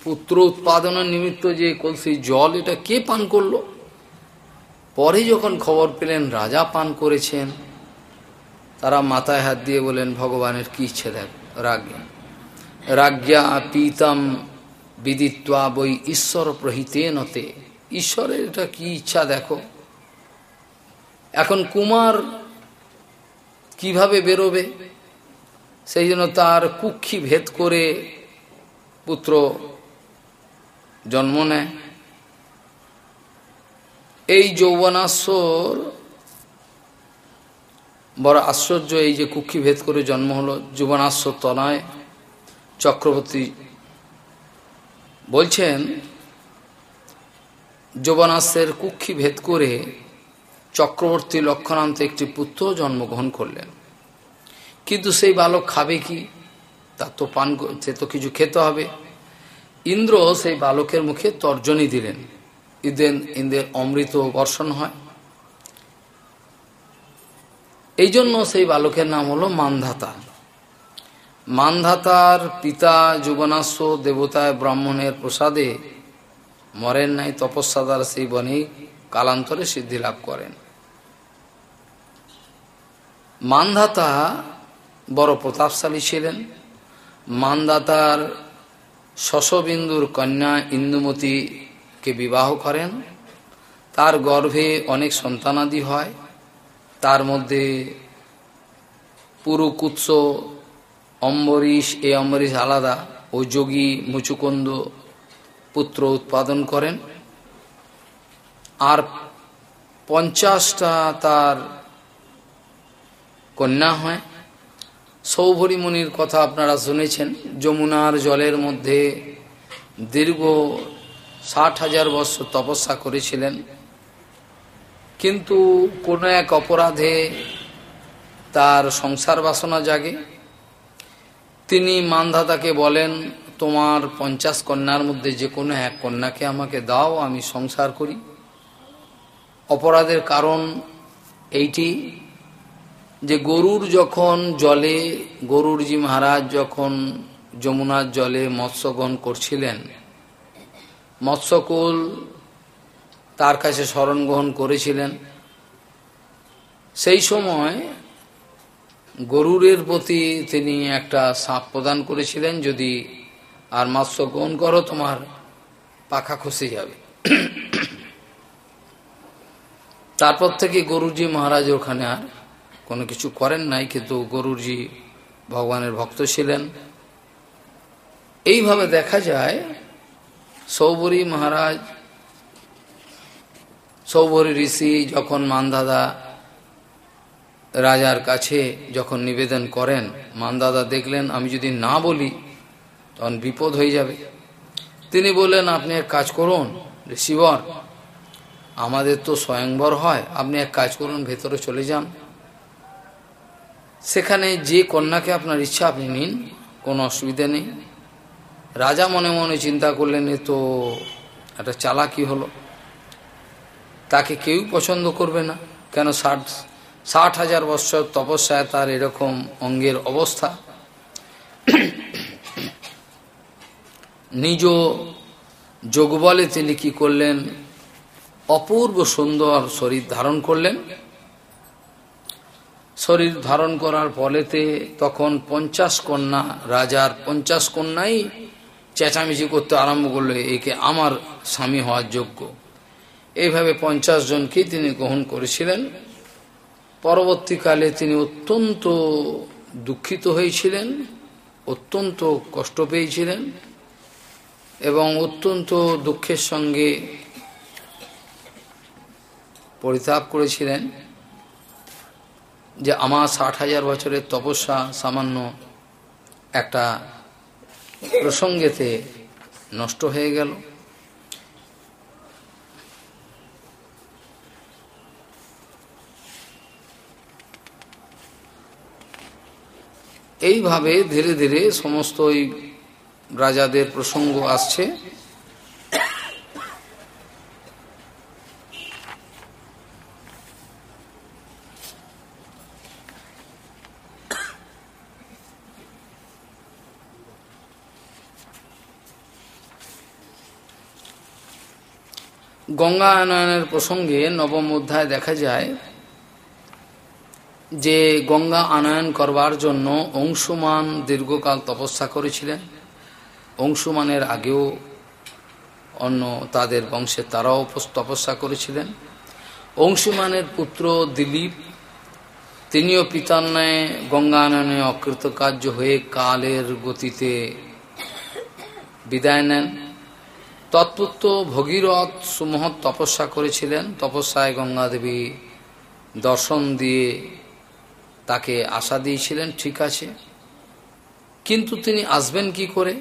পুত্র উৎপাদনের নিমিত্ত যে কলসি জল, এটা কে পান করল? পরে যখন খবর পেলেন, রাজা পান করেছেন। তারা মাথায় হাত দিয়ে বলেন, ভগবানের কি ইচ্ছে দেখ, রাজ্ঞা। রাজ্ঞা পিতম বিদিত্বা বই ঈশ্বর প্রহিতে নতে ঈশ্বরের এটা কি ইচ্ছা দেখো। এখন কুমার কীভাবে বেরোবে? সেই জন্য তার কুক্ষি ভেদ করে পুত্র জন্ম নেয়। এই যৌবনাশ্বর বড় আশ্চর্য, এই যে কুক্ষি ভেদ করে জন্ম হলো যুবনাশ্ব তনয় চক্রবর্তী বলছেন যৌবনাস্যের কুক্ষি ভেদ করে চক্রবর্তী লক্ষণান্ত একটি পুত্র জন্মগ্রহণ করলেন। কিন্তু সেই বালক খাবে কি? তার তো পান সে তো কিছু খেতে হবে। ইন্দ্র সেই বালকের মুখে তর্জনী দিলেন। ইন্দ্রের ইন্দ্রের অমৃত বর্ষণ হয়। এই জন্য সেই বালকের নাম হলো মানধাতা। মানধাতার পিতা যুবনাশ্ব দেবতায় ব্রাহ্মণের প্রসাদে মরেন নাই তপস্যা দ্বারা সেই বণিক কালান্তরে সিদ্ধি লাভ করেন। মানধাতা বড় প্রতাপশালী ছিলেন। মানদাতার শশবিন্দুর কন্যা ইন্দুমতিকে বিবাহ করেন। তার গর্ভে অনেক সন্তানাদি হয়। তার মধ্যে পুরুকুৎস, অম্বরীশ, এ অম্বরীশ আলাদা, ও যোগী মুচুকন্দ পুত্র উৎপাদন করেন। আর পঞ্চাশটা তার কন্যা হয়। সৌভরী মুনির কথা আপনারা শুনেছেন। যমুনার জলের মধ্যে দীর্ঘ ষাট হাজার বছর তপস্যা করেছিলেন। কিন্তু কোনো এক অপরাধে তার সংসার বাসনা জাগে। তিনি মানধাতাকে বলেন তোমার পঞ্চাশ কন্যার মধ্যে যে কোনো এক কন্যাকে আমাকে দাও, আমি সংসার করি। অপরাধের কারণ এইটি যে গরুর যখন জলে, গরুর গরুরজি মহারাজ যখন যমুনার জলে মৎস্যগ্রহণ করছিলেন, মৎস্যকুল তার কাছে স্মরণ গ্রহণ করেছিলেন। সেই সময় গরুরের প্রতি তিনি একটা সাপ প্রদান করেছিলেন, যদি আর মৎস্য গ্রহণ করো, তোমার পাখা খসে যাবে তারপর থেকে গরুজি মহারাজ ওখানে আর কোনো কিছু করেন নাই, কিন্তু গরুরজি ভগবানের ভক্ত ছিলেন। এইভাবে দেখা যায়, সৌবরী মহারাজ, সৌবরী ঋষি যখন মানদাদা রাজার কাছে যখন নিবেদন করেন, মানদাদা দেখলেন, আমি যদি না বলি তখন বিপদ হয়ে যাবে। তিনি বললেন, আপনি এক কাজ করুন ঋষিবর আমাদের তো স্বয়ংবর হয়, আপনি এক কাজ করুন, ভেতরে চলে যান। সেখানে যে কন্যাকে আপনার ইচ্ছা, আপনি নিন, কোনো অসুবিধা নেই। রাজা মনে মনে চিন্তা করলেন, এ তো একটা চালাকি হলো। তাকে কেউ পছন্দ করবে না। কেন ষাট ষাট হাজার বৎসর তপস্যায় তার এরকম অঙ্গের অবস্থা? নিজ যোগবলে তিনি কি করলেন, অপূর্ব সুন্দর শরীর ধারণ করলেন। শরীর ধারণ করার ফলেতে তখন পঞ্চাশ কন্যা, রাজার পঞ্চাশ কন্যাই চেঁচামেচি করতে আরম্ভ করল, একে আমার স্বামী হওয়ার যোগ্য। এইভাবে পঞ্চাশ জনকেই তিনি গ্রহণ করেছিলেন। পরবর্তীকালে তিনি অত্যন্ত দুঃখিত হয়েছিলেন, অত্যন্ত কষ্ট পেয়েছিলেন। এবং অত্যন্ত দুঃখের সঙ্গে পরিতাপ করেছিলেন যে আমার ষাট হাজার বছরের তপস্যা সামান্য একটা প্রসঙ্গেতে নষ্ট হয়ে গেল। এইভাবে ধীরে ধীরে সমস্ত ওই রাজাদের প্রসঙ্গ আসছে। গঙ্গা আনয়নের প্রসঙ্গে নবম অধ্যায় দেখা যায় যে গঙ্গা আনয়ন করবার জন্য অংশুমান দীর্ঘকাল তপস্যা করেছিলেন। অংশুমানের আগেও অন্য তাদের বংশে তারাও তপস্যা করেছিলেন। অংশুমানের পুত্র দিলীপ, তিনিও পিতান্যায় গঙ্গানয়নে অকৃতকার্য হয়ে কালের গতিতে বিদায় নেন। তৎপুত্র ভগীরথ সুমহৎ তপস্যা করেছিলেন। তপস্যায় গঙ্গাদেবী দর্শন দিয়ে তাকে আশা দিয়েছিলেন, ঠিক আছে। কিন্তু তিনি আসবেন কি করে?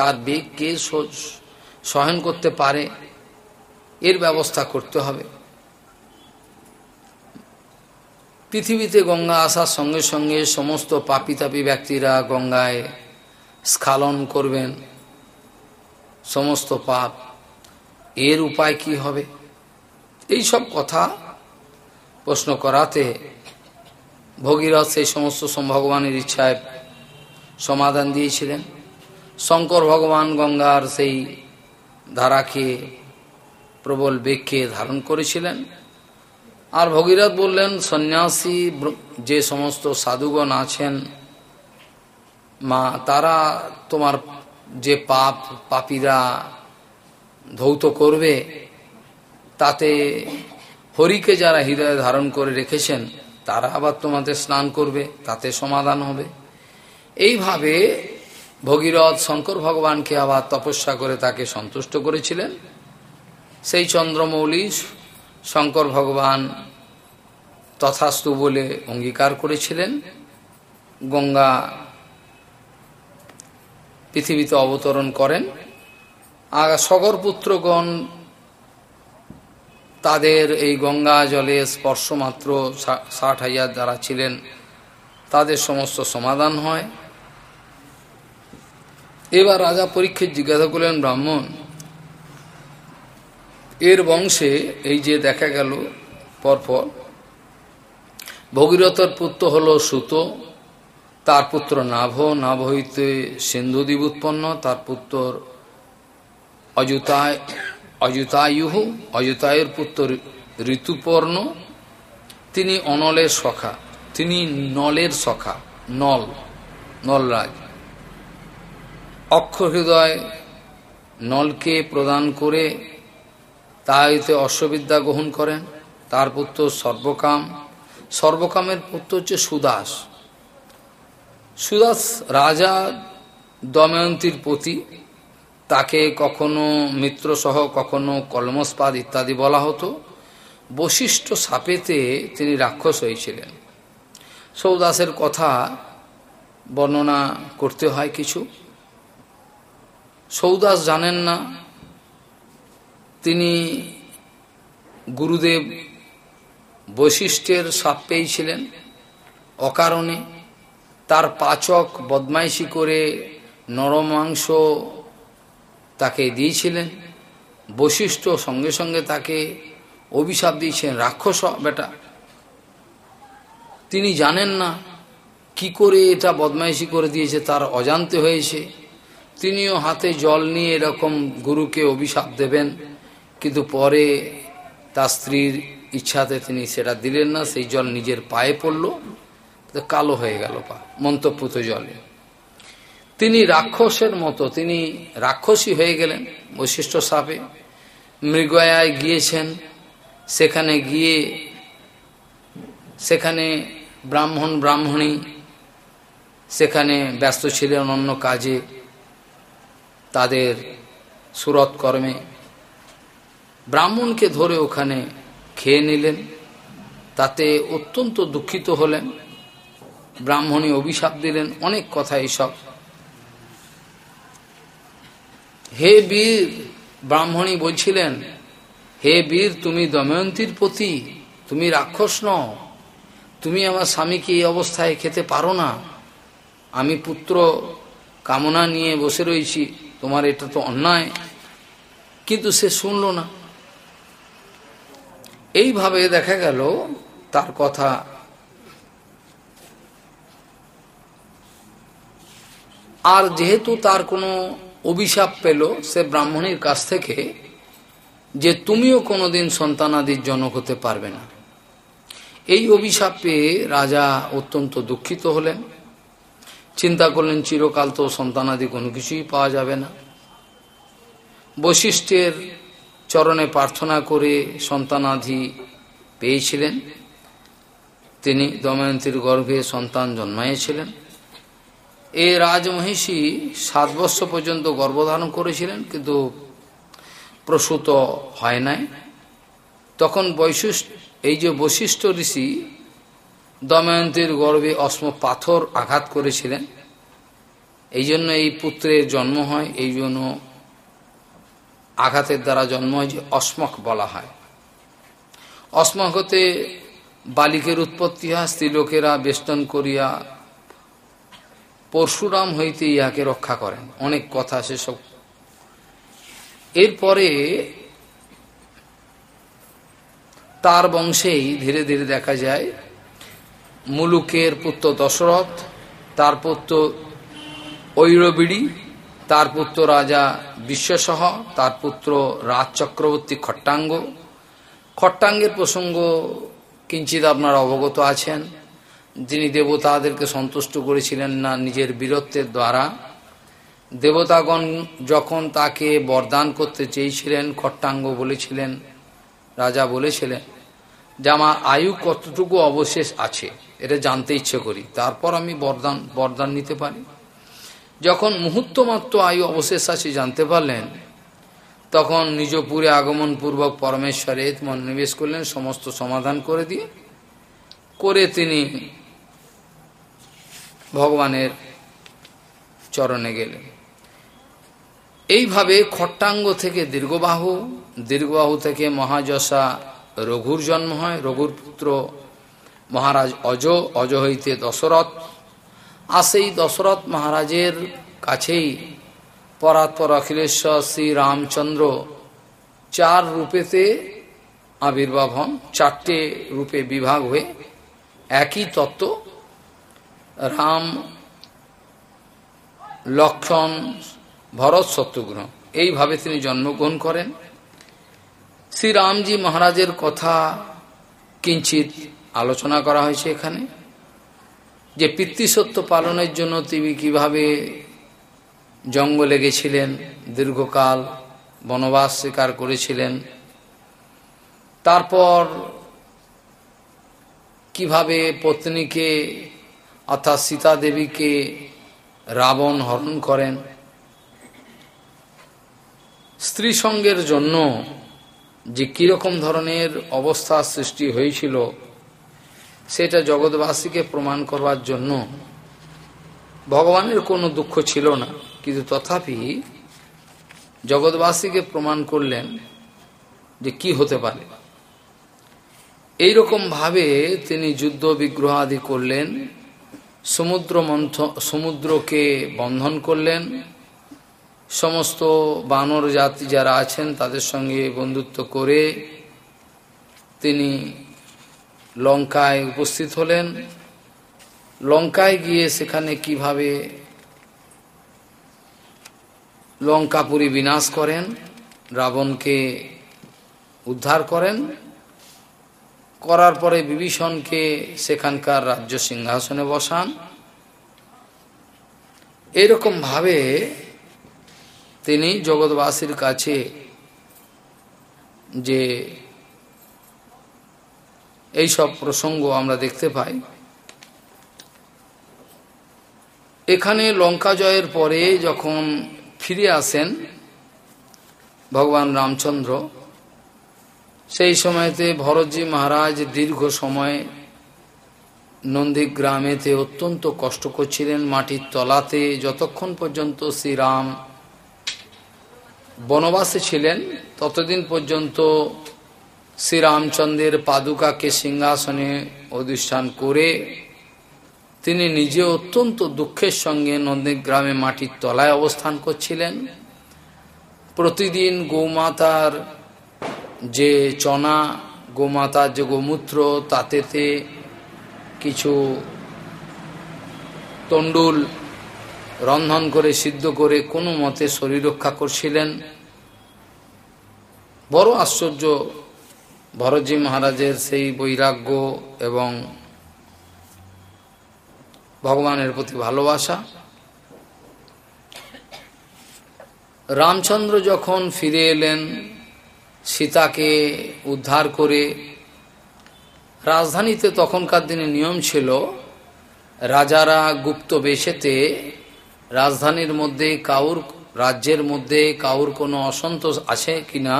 তার বেগ কে সহন করতে পারে, এর ব্যবস্থা করতে হবে। পৃথিবীতে গঙ্গা আসার সঙ্গে সঙ্গে সমস্ত পাপি তাপি ব্যক্তিরা গঙ্গায় স্খালন করবেন। সমস্ত পাপ, এর উপায় কি হবে? এই সব কথা প্রশ্ন করাতে ভগীরথ সেই সমস্ত ভগবানের ইচ্ছায় সমাধান দিয়েছিলেন। শঙ্কর ভগবান গঙ্গার সেই ধারাকে, প্রবল বেগকে ধারণ করেছিলেন। আর ভগীরথ বললেন, সন্ন্যাসী যে সমস্ত সাধুগণ আছেন, মা, তারা তোমার যে পাপ, পাপীরা ধৌত করবে, তাতে হরিকে যারা হৃদয়ে ধারণ করে রেখেছেন, তারা আবার তোমাদের স্নান করবে, তাতে সমাধান হবে। এইভাবে ভগীরথ শঙ্কর ভগবানকে আবার তপস্যা করে তাকে সন্তুষ্ট করেছিলেন। সেই চন্দ্রমৌলি শঙ্কর ভগবান তথাস্তু বলে অঙ্গীকার করেছিলেন। গঙ্গা পৃথিবীতে অবতরণ করেন। আর সগরপুত্রগণ তাদের এই গঙ্গা জলে স্পর্শ মাত্র ষাট হাজার যারা ছিলেন, তাদের সমস্ত সমাধান হয়। এবার রাজা পরীক্ষিত জিজ্ঞাসা করলেন, ব্রাহ্মণ, এর বংশে এই যে দেখা গেল পরপর, ভগীরথর পুত্র হল সুত, তার পুত্র নাভ নাভ হইতে সিন্ধুদ্বীপ উৎপন্ন, তার পুত্র অযুতায়, অযুতায়ুহ, অযুতায়ের পুত্র ঋতুপর্ণ, তিনি অনলের সখা, তিনি নলের সখা, নল, নলরাজ। অক্ষর হৃদয় নলকে প্রদান করে তা হইতে অশ্ববিদ্যা গ্রহণ করেন। তার পুত্র সর্বকাম। সর্বকামের পুত্র হচ্ছে সুদাস। সুদাস রাজা দময়ন্তীর প্রতি তাকে কখনো মিত্রসহ, কখনো কলমস্পাদ ইত্যাদি বলা হতো। বশিষ্ঠ সাপেতে তিনি রাক্ষস হয়েছিলেন। সৌদাসের কথা বর্ণনা করতে হয় কিছু। সৌদাস জানেন না। তিনি গুরুদেব বৈশিষ্ট্যের সাপ পেয়েছিলেন অকারণে। তার পাচক বদমাইশি করে নরমাংস তাকে দিয়েছিলেন। বৈশিষ্ট্য সঙ্গে সঙ্গে তাকে অভিশাপ দিয়েছেন রাক্ষস বেটা। তিনি জানেন না কি করে এটা বদমাইশি করে দিয়েছে, তার অজান্তে হয়েছে। তিনিও হাতে জল নিয়ে এরকম গুরুকে অভিশাপ দেবেন, কিন্তু পরে তার স্ত্রীর ইচ্ছাতে তিনি সেটা দিলেন না, সেই জল নিজের পায়ে পড়ল কালো হয়ে গেল পা মন্তপুত জলে। তিনি রাক্ষসের মতো, তিনি রাক্ষসী হয়ে গেলেন বৈশিষ্ট্য সাপে। মৃগয়ায় গিয়েছেন, সেখানে গিয়ে, সেখানে ব্রাহ্মণ, ব্রাহ্মণী, সেখানে ব্যস্ত ছিলেন অন্য কাজে। তাদের সুরত কর্মে ব্রাহ্মণকে ধরে ওখানে খেয়ে নিলেন। তাতে অত্যন্ত দুঃখিত হলেন। ব্রাহ্মণী অভিশাপ দিলেন, অনেক কথা এইসব হে বীর, ব্রাহ্মণী বলছিলেন, হে বীর, তুমি দময়ন্তীর প্রতি তুমি রাক্ষস নও। তুমি আমার স্বামীকে এই অবস্থায় খেতে পারো না। আমি পুত্র কামনা নিয়ে বসে রয়েছি। তোমার এটা তো অন্যায়। কিন্তু সে শুনল না। এইভাবে দেখা গেল তার কথা। আর যেহেতু তার কোনো অভিশাপ পেল, সে ব্রাহ্মণের কাছ থেকে, যে তুমিও কোনোদিন সন্তানাদির জনক হতে পারবে না। এই অভিশাপ পেয়ে রাজা অত্যন্ত দুঃখিত হলেন। চিন্তা করলেন, চিরকাল তো সন্তানাদি কোনো কিছুই পাওয়া যাবে না। বৈশিষ্ট্যের চরণে প্রার্থনা করে সন্তানাধি পেয়েছিলেন। তিনি দময়ন্তীর গর্ভে সন্তান জন্মাইছিলেন এ রাজমহিষী সাত বৎসর পর্যন্ত গর্ভধারণ করেছিলেন, কিন্তু প্রসূত হয় নাই। তখন বৈশিষ্ট্য এই যে বৈশিষ্ট্য ঋষি দময়ন্তীর গর্বে অস্ম পাথর আঘাত করেছিলেন। এই জন্য এই পুত্রের জন্ম হয়, এই জন্য আঘাতের দ্বারা জন্ম হয় যে অস্মক বলা হয়। অস্মক হতে বালিকের উৎপত্তি হয়, স্ত্রীলোকেরা বেষ্টন করিয়া পরশুরাম হইতে ইহাকে রক্ষা করেন। অনেক কথা সেসব এরপরে তার বংশেই ধীরে ধীরে দেখা যায় মুলুকের পুত্র দশরথ, তার পুত্র ঐরবিড়ি, তার পুত্র রাজা বিশ্বসহ, তার পুত্র রাজ চক্রবর্তী খট্টাঙ্গ। খট্টাঙ্গের প্রসঙ্গ কিঞ্চিত আপনারা অবগত আছেন। যিনি দেবতাদেরকে সন্তুষ্ট করেছিলেন না নিজের বীরত্বের দ্বারা। দেবতাগণ যখন তাকে বরদান করতে চেয়েছিলেন, খট্টাঙ্গ বলেছিলেন, রাজা বলেছিলেন, যে আমার আয়ু কতটুকু অবশেষ আছে? এটা জানতে ইচ্ছে করি। তারপর আমি বরদান বরদান নিতে পারি। যখন মুহূর্ত মাত্র আয়ু অবশেষ আছে জানতে পারলেন, তখন নিজপুরে আগমন পূর্বক পরমেশ্বরে মনোনিবেশ করলেন, সমস্ত সমাধান করে দিয়ে, করে তিনি ভগবানের চরণে গেলেন। এইভাবে খট্টাঙ্গ থেকে দীর্ঘবাহু দীর্ঘবাহু থেকে মহাযশা রঘুর জন্ম হয়, রঘুর পুত্র মহারাজ অজ অজ হইতে দশরথ। আর সেই দশরথ মহারাজের কাছেই পরাৎপর অখিলেশ্বর শ্রী চার রূপেতে আবির্ভাব হন, চারটে রূপে বিভাগ হয়ে একই তত্ত্ব। রাম, লক্ষণ, ভরত শত্রুঘ্ন, এইভাবে তিনি জন্মগ্রহণ করেন। শ্রীরামজি মহারাজের কথা কিঞ্চিত আলোচনা করা হয়েছে এখানে যে পিতৃসত্য পালনের জন্য তিনি কীভাবে জঙ্গলে গেছিলেন, দীর্ঘকাল বনবাস স্বীকার করেছিলেন, তারপর কীভাবে পত্নীকে অর্থাৎ সীতা দেবীকে রাবণ হরণ করেন। স্ত্রী সঙ্গের জন্য যে কীরকম ধরনের অবস্থা সৃষ্টি হয়েছিল সেটা জগৎবাসীকে প্রমাণ করবার জন্য ভগবানের কোনো দুঃখ ছিল না। কিন্তু তথাপি জগৎবাসীকে প্রমাণ করলেন যে কি হতে পারে। এইরকম ভাবে তিনি যুদ্ধ বিগ্রহ আদি করলেন, সমুদ্র মন্থ, সমুদ্রকে বন্ধন করলেন, সমস্ত বানর জাতি যারা আছেন তাদের সঙ্গে বন্ধুত্ব করে তিনি লঙ্কায় উপস্থিত হলেন। লঙ্কায় গিয়ে সেখানে কীভাবে লঙ্কাপুরী বিনাশ করেন, রাবণকে উদ্ধার করেন, করার পরে বিভীষণকে সেখানকার রাজ্য সিংহাসনে বসান। এরকম ভাবে তিনি জগৎবাসীর কাছে যে এই সব প্রসঙ্গ আমরা দেখতে পাই। এখানে লঙ্কা জয়ের পরে যখন ফিরে আসেন ভগবান রামচন্দ্র, সেই সময়তে ভরতজি মহারাজ দীর্ঘ সময় নন্দীগ্রামেতে অত্যন্ত কষ্ট করছিলেন, মাটির তলাতে যতক্ষণ পর্যন্ত শ্রীরাম বনবাসে ছিলেন, ততদিন পর্যন্ত শ্রীরামচন্দ্রের পাদুকাকে সিংহাসনে অধিষ্ঠান করে তিনি নিজে অত্যন্ত দুঃখের সঙ্গে নন্দীগ্রামে মাটির তলায় অবস্থান করছিলেন। প্রতিদিন গৌমাতার যে চনা, গোমাতার যে গোমূত্র তাতেতে কিছু তন্ডুল রন্ধন করে, সিদ্ধ করে কোনো মতে শরীর রক্ষা করছিলেন। বড় আশ্চর্য ভরতজি মহারাজের সেই বৈরাগ্য এবং ভগবানের প্রতি ভালোবাসা। রামচন্দ্র যখন ফিরে এলেন, সীতাকে উদ্ধার করে, রাজধানীতে তখনকার দিনে নিয়ম ছিল, রাজারা গুপ্ত বেশেতে রাজধানীর মধ্যে কাউর, রাজ্যের মধ্যে কাউর কোনো অসন্তোষ আছে কিনা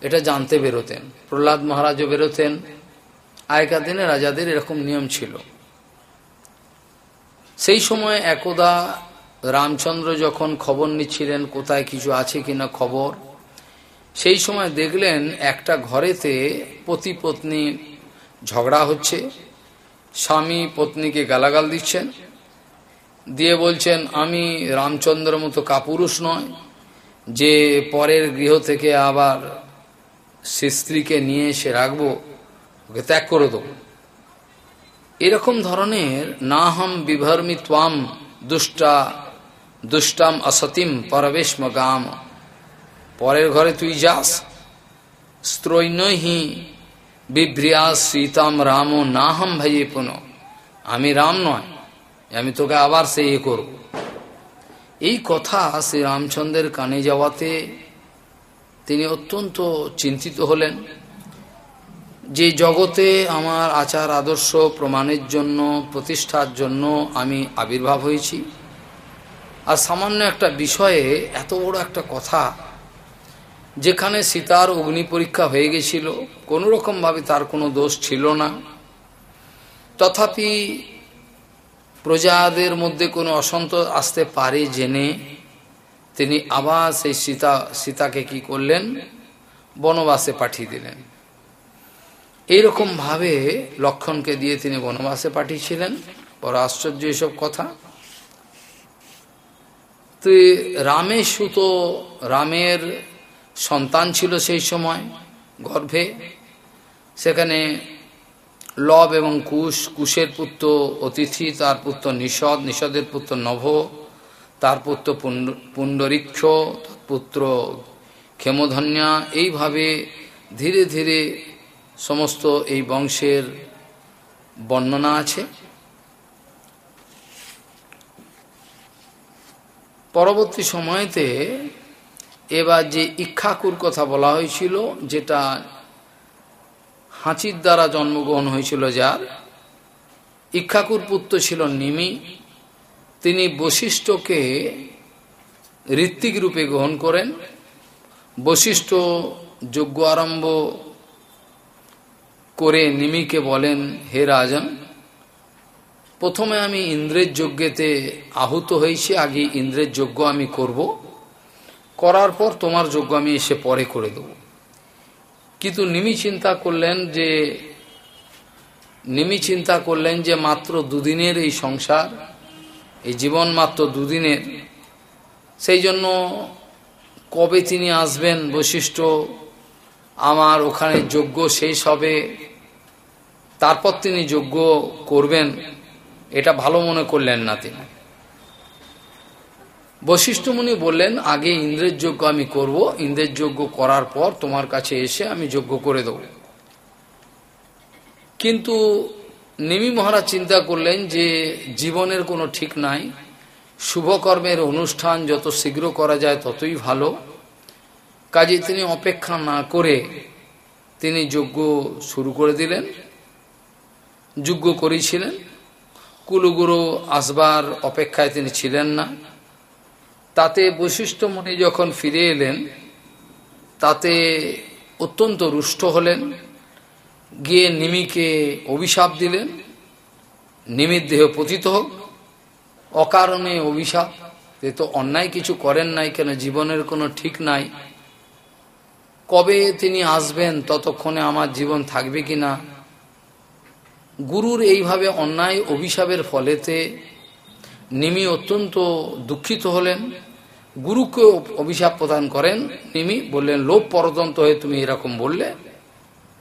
এটা জানতে বেরোতেন। প্রহ্লাদ মহারাজও বেরোতেন। আগেকার দিনে রাজাদের এরকম নিয়ম ছিল। সেই সময় একদা রামচন্দ্র যখন খবর নিচ্ছিলেন কোথায় কিছু আছে কিনা খবর, সেই সময় দেখলেন একটা ঘরেতে পতি পত্নী ঝগড়া হচ্ছে। স্বামী পত্নীকে গালাগাল দিচ্ছেন। দিয়ে বলছেন, আমি রামচন্দ্র মতো কাপুরুষ নয়, যে পরের গৃহ থেকে আবার সে স্ত্রীকে নিয়ে এসে রাখব, ওকে ত্যাগ করে দেবো। এরকম ধরনের না হম বিভর্মি দুষ্টা, দুষ্টাম অসতিম পরবেশম গাম পরের ঘরে তুই যাস। স্ত্রৈনহি বিভ্রিয়াস সীতাম রাম না হম ভাইয়ে পুন। আমি রাম নয়, আমি তোকে আবার সে ইয়ে করব। এই কথা শ্রী রামচন্দ্রের কানে যাওয়াতে তিনি অত্যন্ত চিন্তিত হলেন যে জগতে আমার আচার, আদর্শ, প্রমাণের জন্য, প্রতিষ্ঠার জন্য আমি আবির্ভাব হয়েছি। আর সামান্য একটা বিষয়ে এত বড় একটা কথা, যেখানে সীতার অগ্নি পরীক্ষা হয়ে গেছিল, কোনো রকমভাবে তার কোনো দোষ ছিল না। তথাপি প্রজাদের মধ্যে কোনো অসন্তোষ আসতে পারে জেনে তিনি আবার সেই সীতা, সীতাকে কি করলেন? বনবাসে পাঠিয়ে দিলেন। এইরকম ভাবে লক্ষণকে দিয়ে তিনি বনবাসে পাঠিয়েছিলেন। বড় আশ্চর্য এসব কথা। তো রামের সুত রামের সন্তান ছিল সেই সময়, গর্ভে। সেখানে লব এবং কুশ, কুশের পুত্র অতিথি, তার পুত্র নিষদ, নিষদের পুত্র নভ তার পুত্র পুণ্ডরীক্ষ পুত্র ক্ষেমধন্যা, এইভাবে ধীরে ধীরে সমস্ত এই বংশের বর্ণনা আছে। পরবর্তী সময়তে এবার যে ইক্ষাকুর কথা বলা হয়েছিল, যেটা হাঁচির দ্বারা জন্মগ্রহণ হয়েছিল যার, ইক্ষাকুর পুত্র ছিল নিমি। তিনি বশিষ্ঠকে ঋত্বিক রূপে গ্রহণ করেন। বশিষ্ঠ যজ্ঞ আরম্ভ করে নিমিকে বলেন, হে রাজন, প্রথমে আমি ইন্দ্রের যজ্ঞেতে আহুত হয়েছি, আগে ইন্দ্রের যজ্ঞ আমি করব। করার পর তোমার যজ্ঞ আমি এসে পরে করে দেব। কিন্তু নিমি চিন্তা করলেন যে, নিমি চিন্তা করলেন যে মাত্র দুদিনের এই সংসার এই জীবন মাত্র দুদিনের। সেই জন্য কবে তিনি আসবেন বৈশিষ্ট্য আমার ওখানে যজ্ঞ শেষ হবে। তারপর তিনি যজ্ঞ করবেন, এটা ভালো মনে করলেন না তিনি। বশিষ্ঠমুনি বললেন, আগে ইন্দ্রের যজ্ঞ আমি করব, ইন্দ্রের যজ্ঞ করার পর তোমার কাছে এসে আমি যজ্ঞ করে দেব। কিন্তু নিমি মহারাজ চিন্তা করলেন যে জীবনের কোনো ঠিক নাই, শুভকর্মের অনুষ্ঠান যত শীঘ্র করা যায় ততই ভালো। কাজে তিনি অপেক্ষা না করে তিনি যজ্ঞ শুরু করে দিলেন, যজ্ঞ করেছিলেন। কুলুগুরু আসবার অপেক্ষায় তিনি ছিলেন না। তাতে বৈশিষ্ট্য মনে যখন ফিরে এলেন, তাতে অত্যন্ত রুষ্ট হলেন। গিয়ে নিমিকে অভিশাপ দিলেন। নিমির দেহ পতিত হোক অকারণে অভিশাপ। এ তো অন্যায় কিছু করেন নাই কেন? জীবনের কোনো ঠিক নাই। কবে তিনি আসবেন? ততক্ষণে আমার জীবন থাকবে কি না গুরুর এইভাবে অন্যায় অভিশাপের ফলেতে নিমি অত্যন্ত দুঃখিত হলেন। গুরুকে অভিশাপ প্রদান করেন। নিমি বললেন, লোভ পরতন্ত হয়ে তুমি এরকম বললে?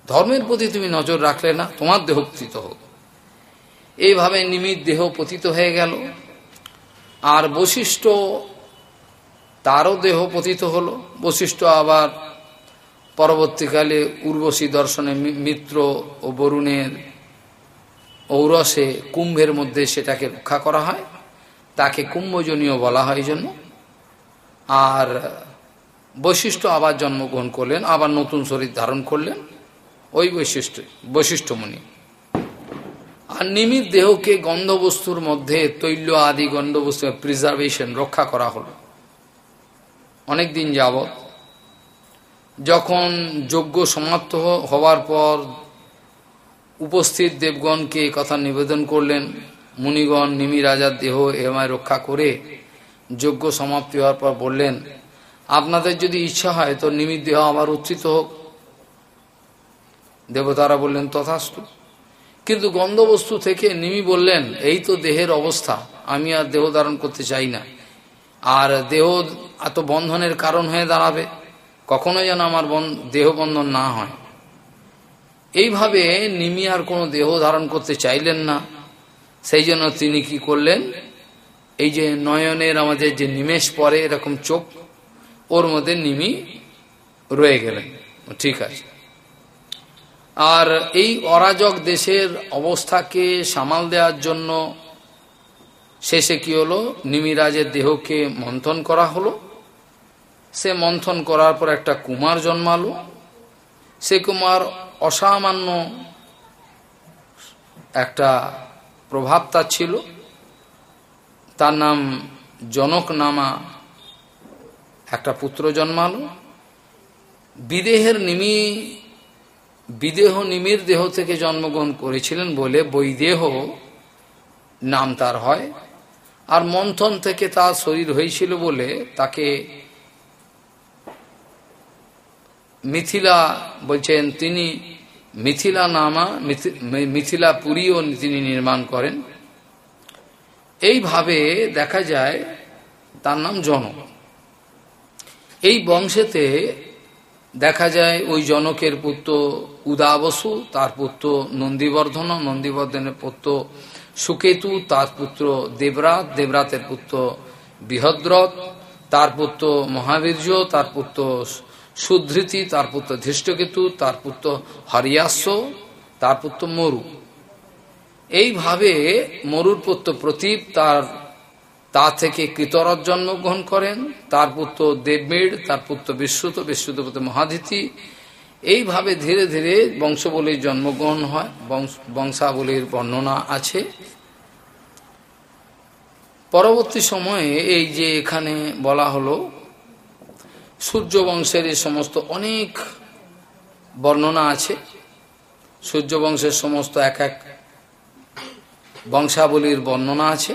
ধর্মের প্রতি তুমি নজর রাখলে না, তোমার দেহ পতিত হোক। এইভাবে নিমির দেহ পতিত হয়ে গেল। আর বশিষ্ঠ, তারও দেহ পতিত হলো। বশিষ্ঠ আবার পরবর্তীকালে উর্বশী দর্শনে মিত্র ও বরুণের ঔরসে কুম্ভের মধ্যে সেটাকে রক্ষা করা হয়। তাকে কুম্ভজনীয় বলা হয় জন্য। আর বৈশিষ্ট্য আবার জন্মগ্রহণ করলেন, আবার নতুন শরীর ধারণ করলেন। ওই বৈশিষ্ট্য বৈশিষ্ট্যমণি। আর নিমিত দেহকে গন্ধবস্তুর মধ্যে তৈল আদি গন্ধবস্তু প্রিজার্ভেশন রক্ষা করা হলো। অনেক দিন যাবৎ যখন যজ্ঞ সমাপ্ত হওয়ার পর উপস্থিত দেবগণকে কথা নিবেদন করলেন, মুনিগণ নিমি রাজার দেহ এমায় রক্ষা করে যজ্ঞ সমাপ্তি হওয়ার পর বললেন, আপনাদের যদি ইচ্ছা হয় তো নিমির দেহ আবার উত্থিত হোক। দেবতারা বললেন, তথাস্তু। কিন্তু গন্ধবস্তু থেকে নিমি বললেন, এই তো দেহের অবস্থা, আমি আর দেহ ধারণ করতে চাই না। আর দেহ এত বন্ধনের কারণ হয়ে দাঁড়াবে কখনো যেন আমার দেহ বন্ধন না হয়। এইভাবে নিমি আর কোনো দেহ ধারণ করতে চাইলেন না। সেই জন্য তিনি কি করলেন, এই যে নয়নের আমাদের যে নিমেষ পরে এরকম চোখ, ওর মধ্যে নিমি রয়ে গেলেন। ঠিক আছে। আর এই অরাজক দেশের অবস্থাকে সামাল দেওয়ার জন্য শেষে কি হলো? নিমিরাজের দেহকে মন্থন করা হলো। সে মন্থন করার পর একটা কুমার জন্মালো। সে কুমার অসামান্য একটা প্রভাব তার ছিল। তার নাম জনক নামা একটা পুত্র জন্মালো। বিদেহের নিমি বিদেহ নিমির দেহ থেকে জন্মগ্রহণ করেছিলেন বলে বৈদেহ নাম তার হয়। আর মন্থন থেকে তার শরীর হয়েছিল বলে তাকে মিথিলা বলছেন, তিনি মিথিলা নামা মিথিলা পুরীও তিনি নির্মাণ করেন। এইভাবে দেখা যায় তার নাম জনক। এই বংশেতে দেখা যায় ওই জনকের পুত্র উদাবসু, তার পুত্র নন্দীবর্ধন, নন্দীবর্ধনের পুত্র সুকেতু, তার পুত্র দেবরাত, দেবরাতের পুত্র বৃহদ্রথ, তার পুত্র মহাবীর্য, তার পুত্র সুধৃতি, তার পুত্র ধৃষ্টকেতু, তার পুত্র হরিয়াস্য, তার পুত্র মরু। এইভাবে মরুর পুত্র প্রতীপ, তার তা থেকে কৃতরথ জন্মগ্রহণ করেন। তার পুত্র দেবমেড় তার পুত্র বিশ্বত বিশ্বত পুত্র মহাদিতি এইভাবে ধীরে ধীরে বংশবলীর জন্মগ্রহণ হয় বংশাবলীর বর্ণনা আছে। পরবর্তী সময়ে এই যে এখানে বলা হলো, সূর্য বংশের এই সমস্ত অনেক বর্ণনা আছে। সূর্য বংশের সমস্ত এক এক বংশাবলীর বর্ণনা আছে।